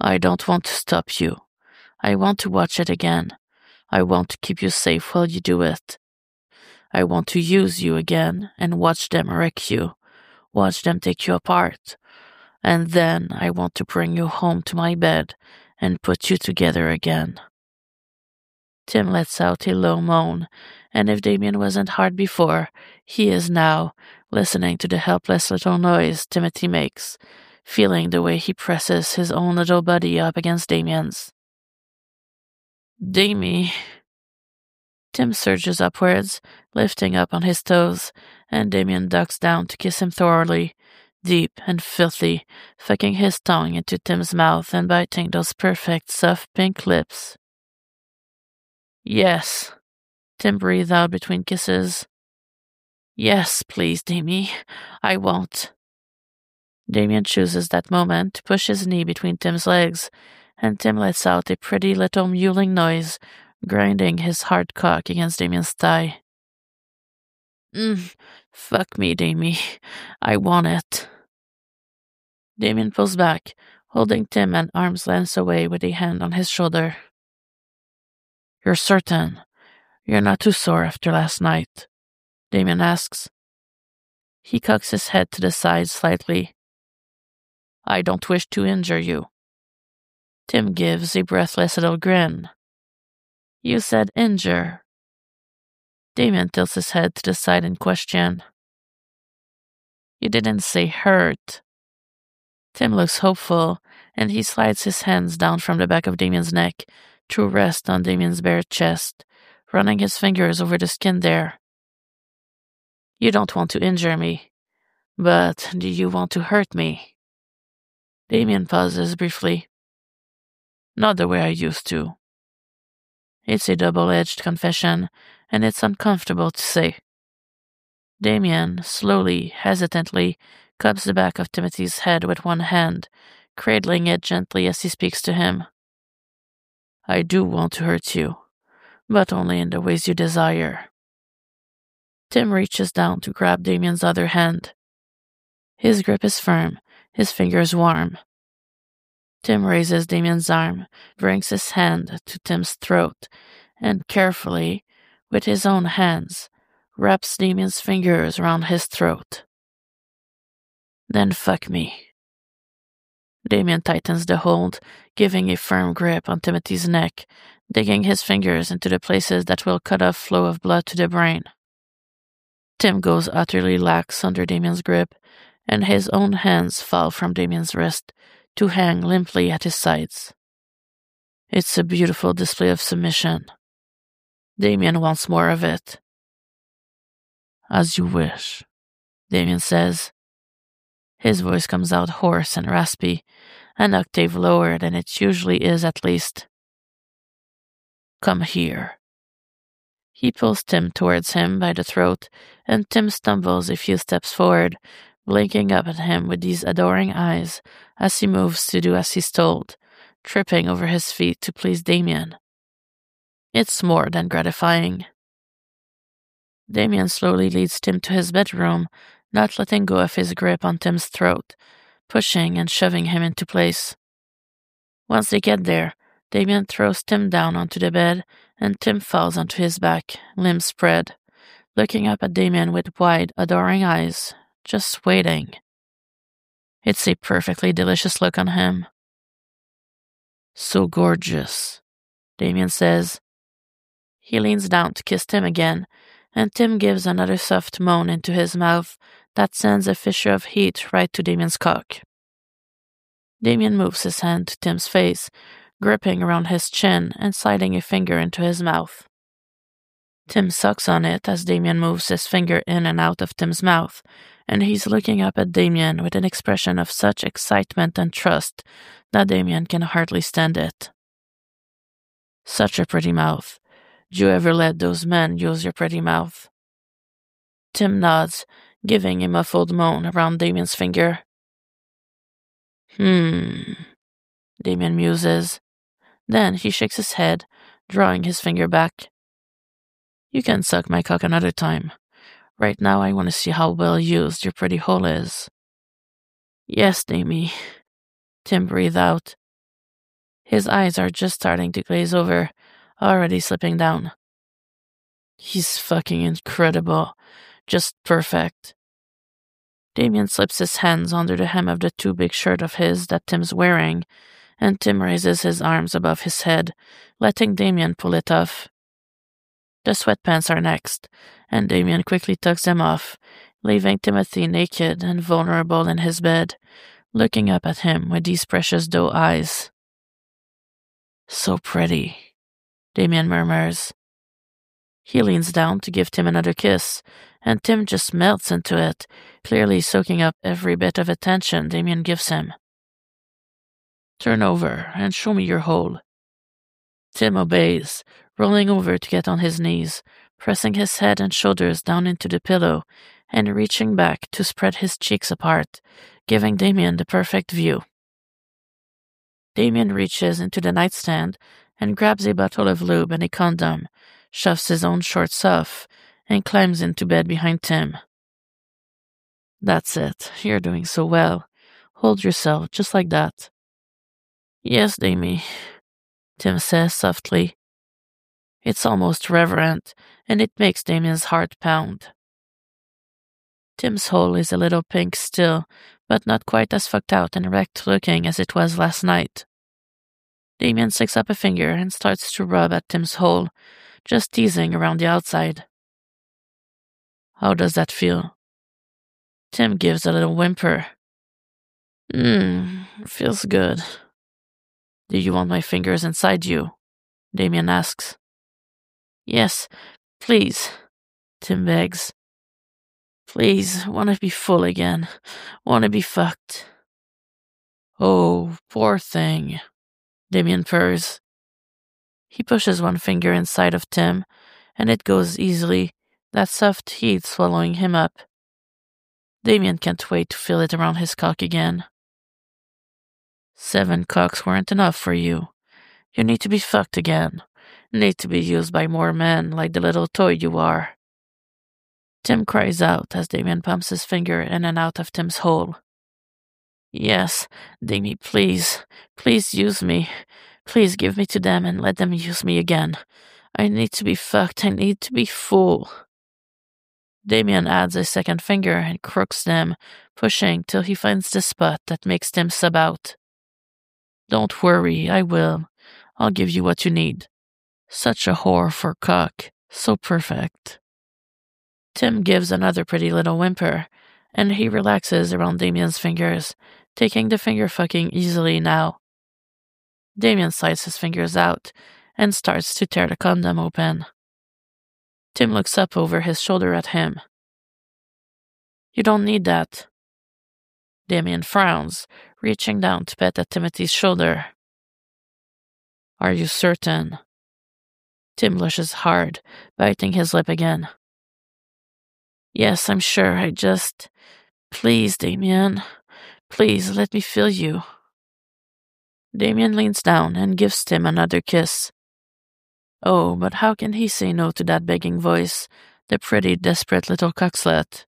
I don't want to stop you. I want to watch it again. I want to keep you safe while you do it. I want to use you again and watch them wreck you, watch them take you apart. And then I want to bring you home to my bed and put you together again. Tim lets out a low moan, and if Damian wasn't hard before, he is now, listening to the helpless little noise Timothy makes, feeling the way he presses his own little body up against Damian's. Damie. Tim surges upwards, lifting up on his toes, and Damian ducks down to kiss him thoroughly, deep and filthy, fucking his tongue into Tim's mouth and biting those perfect, soft pink lips. Yes, Tim breathed out between kisses. Yes, please, Damian. I won't. Damian chooses that moment to push his knee between Tim's legs, and Tim lets out a pretty little mewling noise, grinding his hard cock against Damian's thigh. Mm, fuck me, Damian. I want it. Damian pulls back, holding Tim at arm's length away with a hand on his shoulder. You're certain you're not too sore after last night? Damian asks. He cocks his head to the side slightly. I don't wish to injure you. Tim gives a breathless little grin. You said injure. Damian tilts his head to the side in question. You didn't say hurt. Tim looks hopeful, and he slides his hands down from the back of Damian's neck to rest on Damian's bare chest, running his fingers over the skin there. You don't want to injure me, but do you want to hurt me? Damian pauses briefly. Not the way I used to. It's a double edged confession, and it's uncomfortable to say. Damian, slowly, hesitantly, cups the back of Timothy's head with one hand, cradling it gently as he speaks to him. I do want to hurt you, but only in the ways you desire. Tim reaches down to grab Damian's other hand. His grip is firm, his fingers warm. Tim raises Damian's arm, brings his hand to Tim's throat, and carefully, with his own hands, wraps Damian's fingers around his throat. Then fuck me. Damian tightens the hold, giving a firm grip on Timothy's neck, digging his fingers into the places that will cut off flow of blood to the brain. Tim goes utterly lax under Damian's grip, and his own hands fall from Damian's wrist, to hang limply at his sides. It's a beautiful display of submission. Damian wants more of it. As you wish, Damian says. His voice comes out hoarse and raspy, an octave lower than it usually is at least. Come here. He pulls Tim towards him by the throat, and Tim stumbles a few steps forward, blinking up at him with these adoring eyes as he moves to do as he's told, tripping over his feet to please Damian. It's more than gratifying. Damian slowly leads Tim to his bedroom, not letting go of his grip on Tim's throat, pushing and shoving him into place. Once they get there, Damian throws Tim down onto the bed, and Tim falls onto his back, limbs spread, looking up at Damian with wide, adoring eyes just waiting. It's a perfectly delicious look on him. So gorgeous, Damian says. He leans down to kiss Tim again, and Tim gives another soft moan into his mouth that sends a fissure of heat right to Damian's cock. Damian moves his hand to Tim's face, gripping around his chin and sliding a finger into his mouth. Tim sucks on it as Damian moves his finger in and out of Tim's mouth, and he's looking up at Damian with an expression of such excitement and trust that Damian can hardly stand it. Such a pretty mouth. Do you ever let those men use your pretty mouth? Tim nods, giving a muffled moan around Damian's finger. Hmm. Damien muses. Then he shakes his head, drawing his finger back. You can suck my cock another time. Right now, I want to see how well used your pretty hole is. Yes, Damie. Tim breathed out. His eyes are just starting to glaze over, already slipping down. He's fucking incredible. Just perfect. Damian slips his hands under the hem of the too big shirt of his that Tim's wearing, and Tim raises his arms above his head, letting Damian pull it off. The sweatpants are next, and Damian quickly tucks them off, leaving Timothy naked and vulnerable in his bed, looking up at him with these precious doe eyes. So pretty, Damian murmurs. He leans down to give Tim another kiss, and Tim just melts into it, clearly soaking up every bit of attention Damian gives him. Turn over and show me your hole. Tim obeys, rolling over to get on his knees, pressing his head and shoulders down into the pillow, and reaching back to spread his cheeks apart, giving Damian the perfect view. Damian reaches into the nightstand and grabs a bottle of lube and a condom, shoves his own shorts off, and climbs into bed behind Tim. That's it. You're doing so well. Hold yourself just like that. Yes, Damie, Tim says softly. It's almost reverent, and it makes Damian's heart pound. Tim's hole is a little pink still, but not quite as fucked out and wrecked looking as it was last night. Damian sticks up a finger and starts to rub at Tim's hole, just teasing around the outside. How does that feel? Tim gives a little whimper. Mmm, feels good. Do you want my fingers inside you? Damian asks. Yes, please, Tim begs. Please, wanna be full again. Wanna be fucked. Oh, poor thing, Damian purrs. He pushes one finger inside of Tim, and it goes easily, that soft heat swallowing him up. Damian can't wait to feel it around his cock again. Seven cocks weren't enough for you. You need to be fucked again. Need to be used by more men like the little toy you are. Tim cries out as Damian pumps his finger in and out of Tim's hole. Yes, Damian, please, please use me. Please give me to them and let them use me again. I need to be fucked. I need to be full. Damian adds a second finger and crooks them, pushing till he finds the spot that makes Tim sub out. Don't worry, I will. I'll give you what you need. Such a whore for cock, so perfect. Tim gives another pretty little whimper, and he relaxes around Damian's fingers, taking the finger fucking easily now. Damian slides his fingers out and starts to tear the condom open. Tim looks up over his shoulder at him. You don't need that. Damian frowns, reaching down to pet at Timothy's shoulder. Are you certain? Tim blushes hard, biting his lip again. Yes, I'm sure. I just. Please, Damian. Please let me feel you. Damian leans down and gives Tim another kiss. Oh, but how can he say no to that begging voice, the pretty, desperate little cockslet?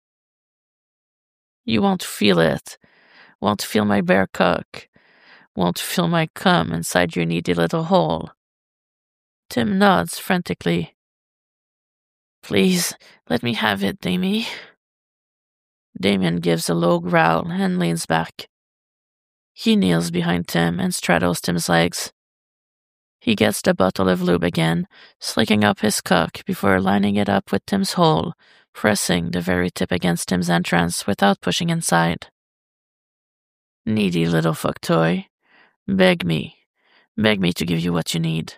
You won't feel it. Won't feel my bare cock. Won't feel my cum inside your needy little hole. Tim nods frantically. Please, let me have it, Damie. Damian gives a low growl and leans back. He kneels behind Tim and straddles Tim's legs. He gets the bottle of lube again, slicking up his cock before lining it up with Tim's hole, pressing the very tip against Tim's entrance without pushing inside. Needy little fuck toy. Beg me. Beg me to give you what you need.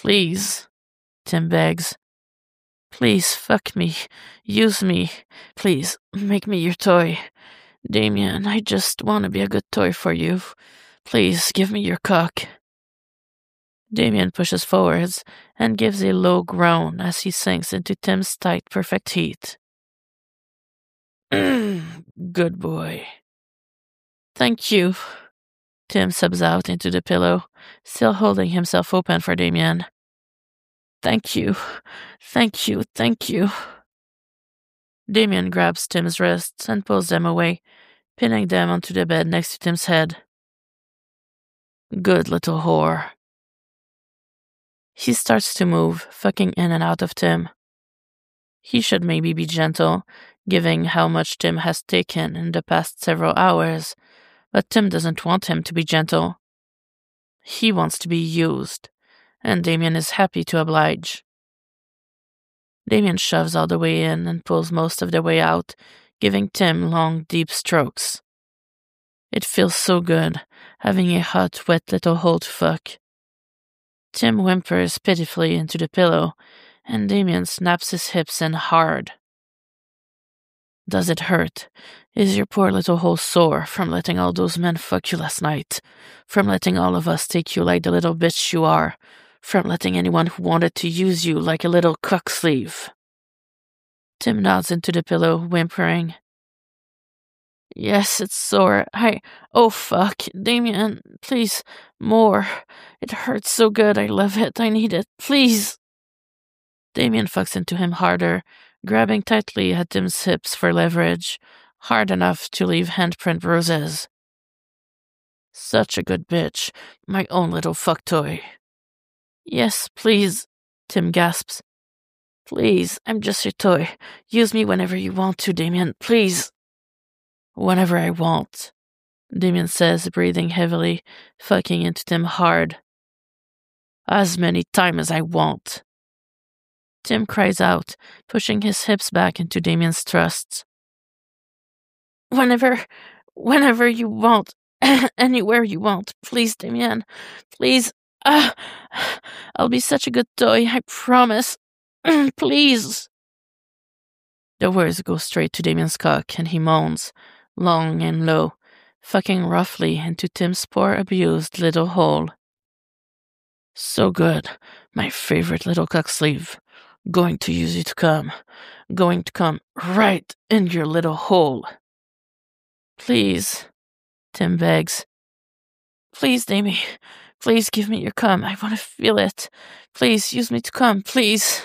Please, Tim begs. Please fuck me. Use me. Please, make me your toy. Damian, I just want to be a good toy for you. Please, give me your cock. Damian pushes forwards and gives a low groan as he sinks into Tim's tight, perfect heat. (clears throat) Good boy. Thank you. Tim subs out into the pillow, still holding himself open for Damian. Thank you. Thank you. Thank you. Damian grabs Tim's wrists and pulls them away, pinning them onto the bed next to Tim's head. Good little whore. He starts to move, fucking in and out of Tim. He should maybe be gentle, given how much Tim has taken in the past several hours, but Tim doesn't want him to be gentle. He wants to be used, and Damian is happy to oblige. Damian shoves all the way in and pulls most of the way out, giving Tim long, deep strokes. It feels so good, having a hot, wet little hole to fuck. Tim whimpers pitifully into the pillow, and Damian snaps his hips in hard. Does it hurt? Is your poor little hole sore from letting all those men fuck you last night? From letting all of us take you like the little bitch you are? From letting anyone who wanted to use you like a little cock sleeve? Tim nods into the pillow, whimpering. Yes, it's sore. I. Oh, fuck. Damian, please, more. It hurts so good. I love it. I need it. Please. Damian fucks into him harder, grabbing tightly at Tim's hips for leverage, hard enough to leave handprint bruises. Such a good bitch, my own little fuck toy. Yes, please, Tim gasps. Please, I'm just your toy. Use me whenever you want to, Damian, please. Whenever I want, Damian says, breathing heavily, fucking into Tim hard. As many times as I want. Tim cries out, pushing his hips back into Damian's thrusts. Whenever, whenever you want, (laughs) anywhere you want, please, Damian, please. Uh, I'll be such a good toy, I promise. (clears throat) please. The words go straight to Damian's cock, and he moans, long and low, fucking roughly into Tim's poor abused little hole. So good, my favorite little cock sleeve going to use you to come, going to come right in your little hole. Please, Tim begs. Please, Damie, please give me your cum. I want to feel it. Please use me to come, please.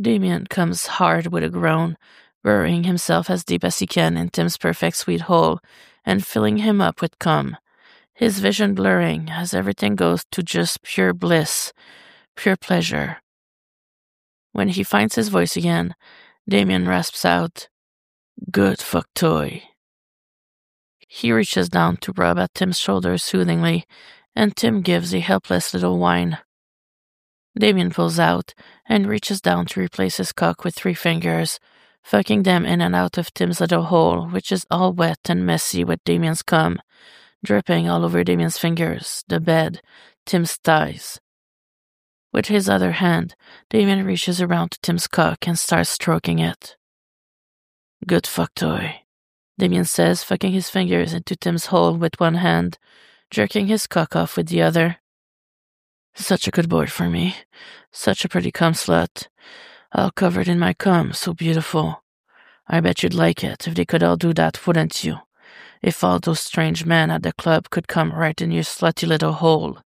Damian comes hard with a groan, burying himself as deep as he can in Tim's perfect sweet hole and filling him up with cum, his vision blurring as everything goes to just pure bliss, pure pleasure. When he finds his voice again, Damian rasps out, Good fuck toy. He reaches down to rub at Tim's shoulder soothingly, and Tim gives a helpless little whine. Damian pulls out and reaches down to replace his cock with three fingers, fucking them in and out of Tim's little hole, which is all wet and messy with Damian's cum, dripping all over Damian's fingers, the bed, Tim's thighs, with his other hand, Damian reaches around to Tim's cock and starts stroking it. Good fuck toy, Damian says, fucking his fingers into Tim's hole with one hand, jerking his cock off with the other. Such a good boy for me. Such a pretty cum slut. All covered in my cum, so beautiful. I bet you'd like it if they could all do that, wouldn't you? If all those strange men at the club could come right in your slutty little hole.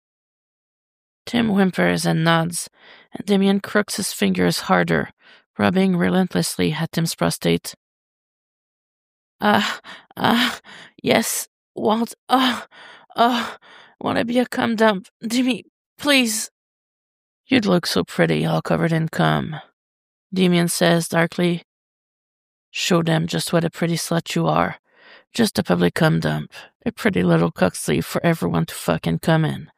Tim whimpers and nods, and Damian crooks his fingers harder, rubbing relentlessly at Tim's prostate. Ah, uh, ah, uh, yes, want, ah, ah, wanna be a cum dump, Demi, please. You'd look so pretty, all covered in cum, Damian says darkly. Show them just what a pretty slut you are. Just a public cum dump, a pretty little cock sleeve for everyone to fucking come in.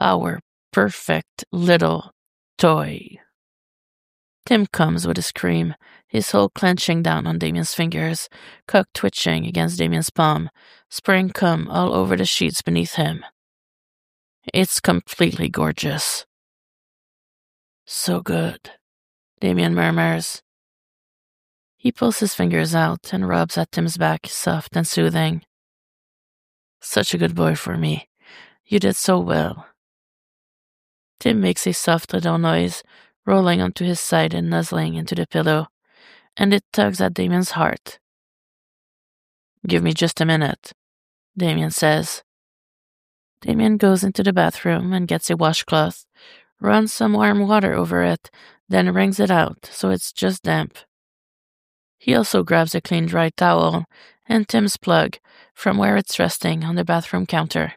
Our perfect little toy. Tim comes with a scream, his whole clenching down on Damian's fingers, cock twitching against Damian's palm, spraying cum all over the sheets beneath him. It's completely gorgeous. So good, Damian murmurs. He pulls his fingers out and rubs at Tim's back, soft and soothing. Such a good boy for me. You did so well. Tim makes a soft little noise, rolling onto his side and nuzzling into the pillow, and it tugs at Damian's heart. Give me just a minute, Damian says. Damian goes into the bathroom and gets a washcloth, runs some warm water over it, then wrings it out so it's just damp. He also grabs a clean dry towel and Tim's plug from where it's resting on the bathroom counter.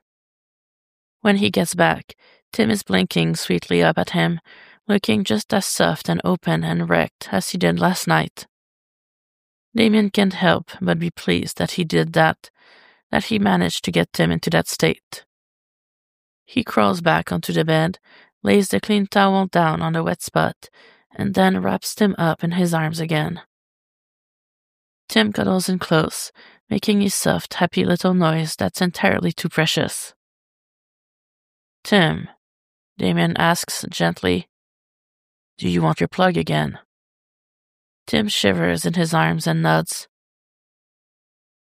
When he gets back, Tim is blinking sweetly up at him, looking just as soft and open and wrecked as he did last night. Damian can't help but be pleased that he did that, that he managed to get Tim into that state. He crawls back onto the bed, lays the clean towel down on the wet spot, and then wraps Tim up in his arms again. Tim cuddles in close, making a soft, happy little noise that's entirely too precious. Tim, Damian asks gently. Do you want your plug again? Tim shivers in his arms and nods.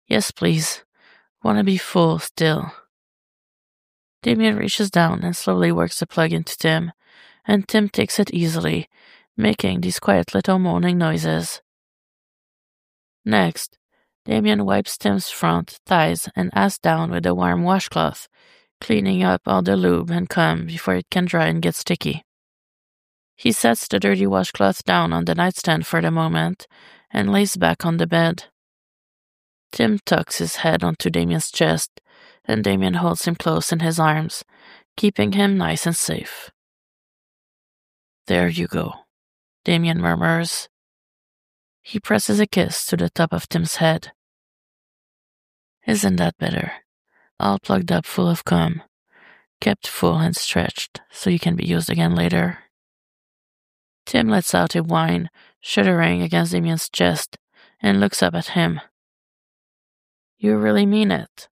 Yes, please. Wanna be full still. Damian reaches down and slowly works the plug into Tim, and Tim takes it easily, making these quiet little moaning noises. Next, Damian wipes Tim's front, thighs, and ass down with a warm washcloth, cleaning up all the lube and cum before it can dry and get sticky. He sets the dirty washcloth down on the nightstand for the moment and lays back on the bed. Tim tucks his head onto Damian's chest, and Damian holds him close in his arms, keeping him nice and safe. There you go, Damian murmurs. He presses a kiss to the top of Tim's head. Isn't that better? All plugged up full of cum, kept full and stretched so you can be used again later. Tim lets out a whine, shuddering against Damian's chest, and looks up at him. You really mean it?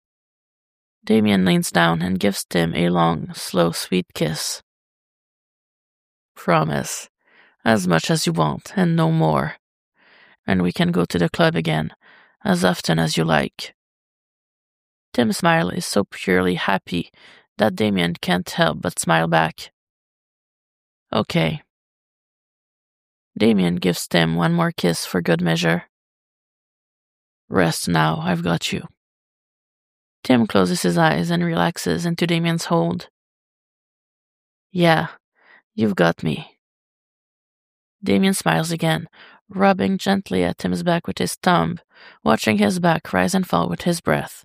Damian leans down and gives Tim a long, slow, sweet kiss. Promise. As much as you want, and no more. And we can go to the club again, as often as you like. Tim's smile is so purely happy that Damian can't help but smile back. Okay. Damian gives Tim one more kiss for good measure. Rest now, I've got you. Tim closes his eyes and relaxes into Damian's hold. Yeah, you've got me. Damian smiles again, rubbing gently at Tim's back with his thumb, watching his back rise and fall with his breath.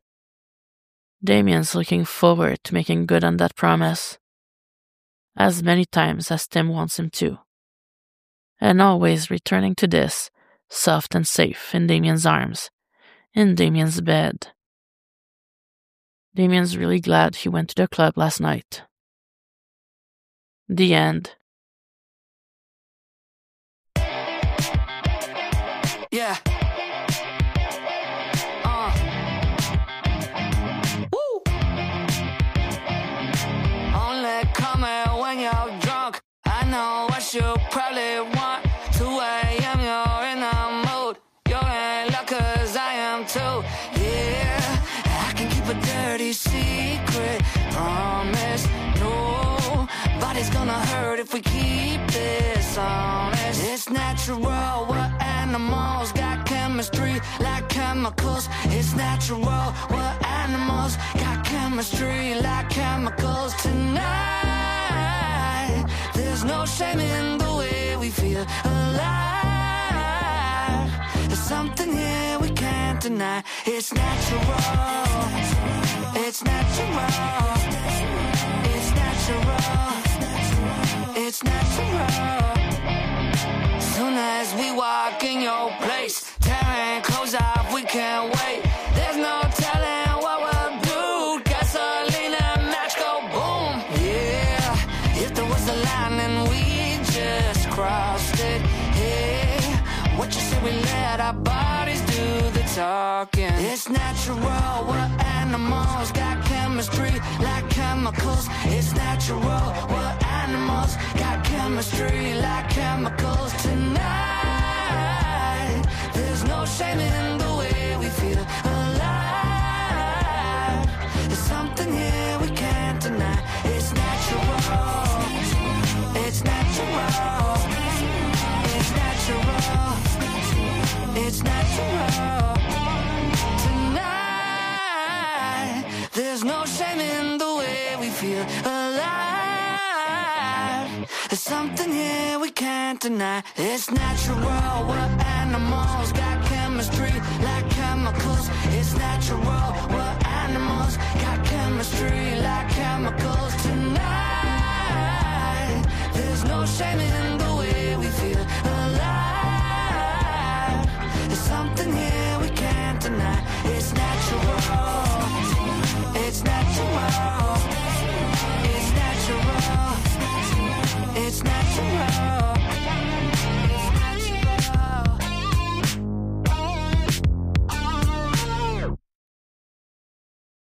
Damian's looking forward to making good on that promise. As many times as Tim wants him to. And always returning to this, soft and safe in Damian's arms, in Damian's bed. Damian's really glad he went to the club last night. The end.
Yeah. Uh. Woo. Only come when you're drunk. I know probably if we keep this honest. It's natural. We're animals. Got chemistry like chemicals. It's natural. We're animals. Got chemistry like chemicals tonight. There's no shame in the way we feel alive. There's something here we can't deny. It's natural. It's natural. It's natural. It's natural. Soon as we walk in your place, tearing clothes off, we can't wait. There's no telling what we'll do. Gasoline and match go boom. Yeah, if there was a line and we just crossed it. Hey, what you say we let our bodies talking? It's natural, we're animals, got chemistry like chemicals. It's natural, we're animals, got chemistry like chemicals tonight. There's no shame in the way we feel alive. There's something here we can't deny. It's natural. It's natural. It's natural. It's natural. Tonight, no shame in the way we feel alive. There's something here we can't deny. It's natural. We're animals, got chemistry like chemicals. It's natural. We're animals, got chemistry like chemicals tonight. There's no shame in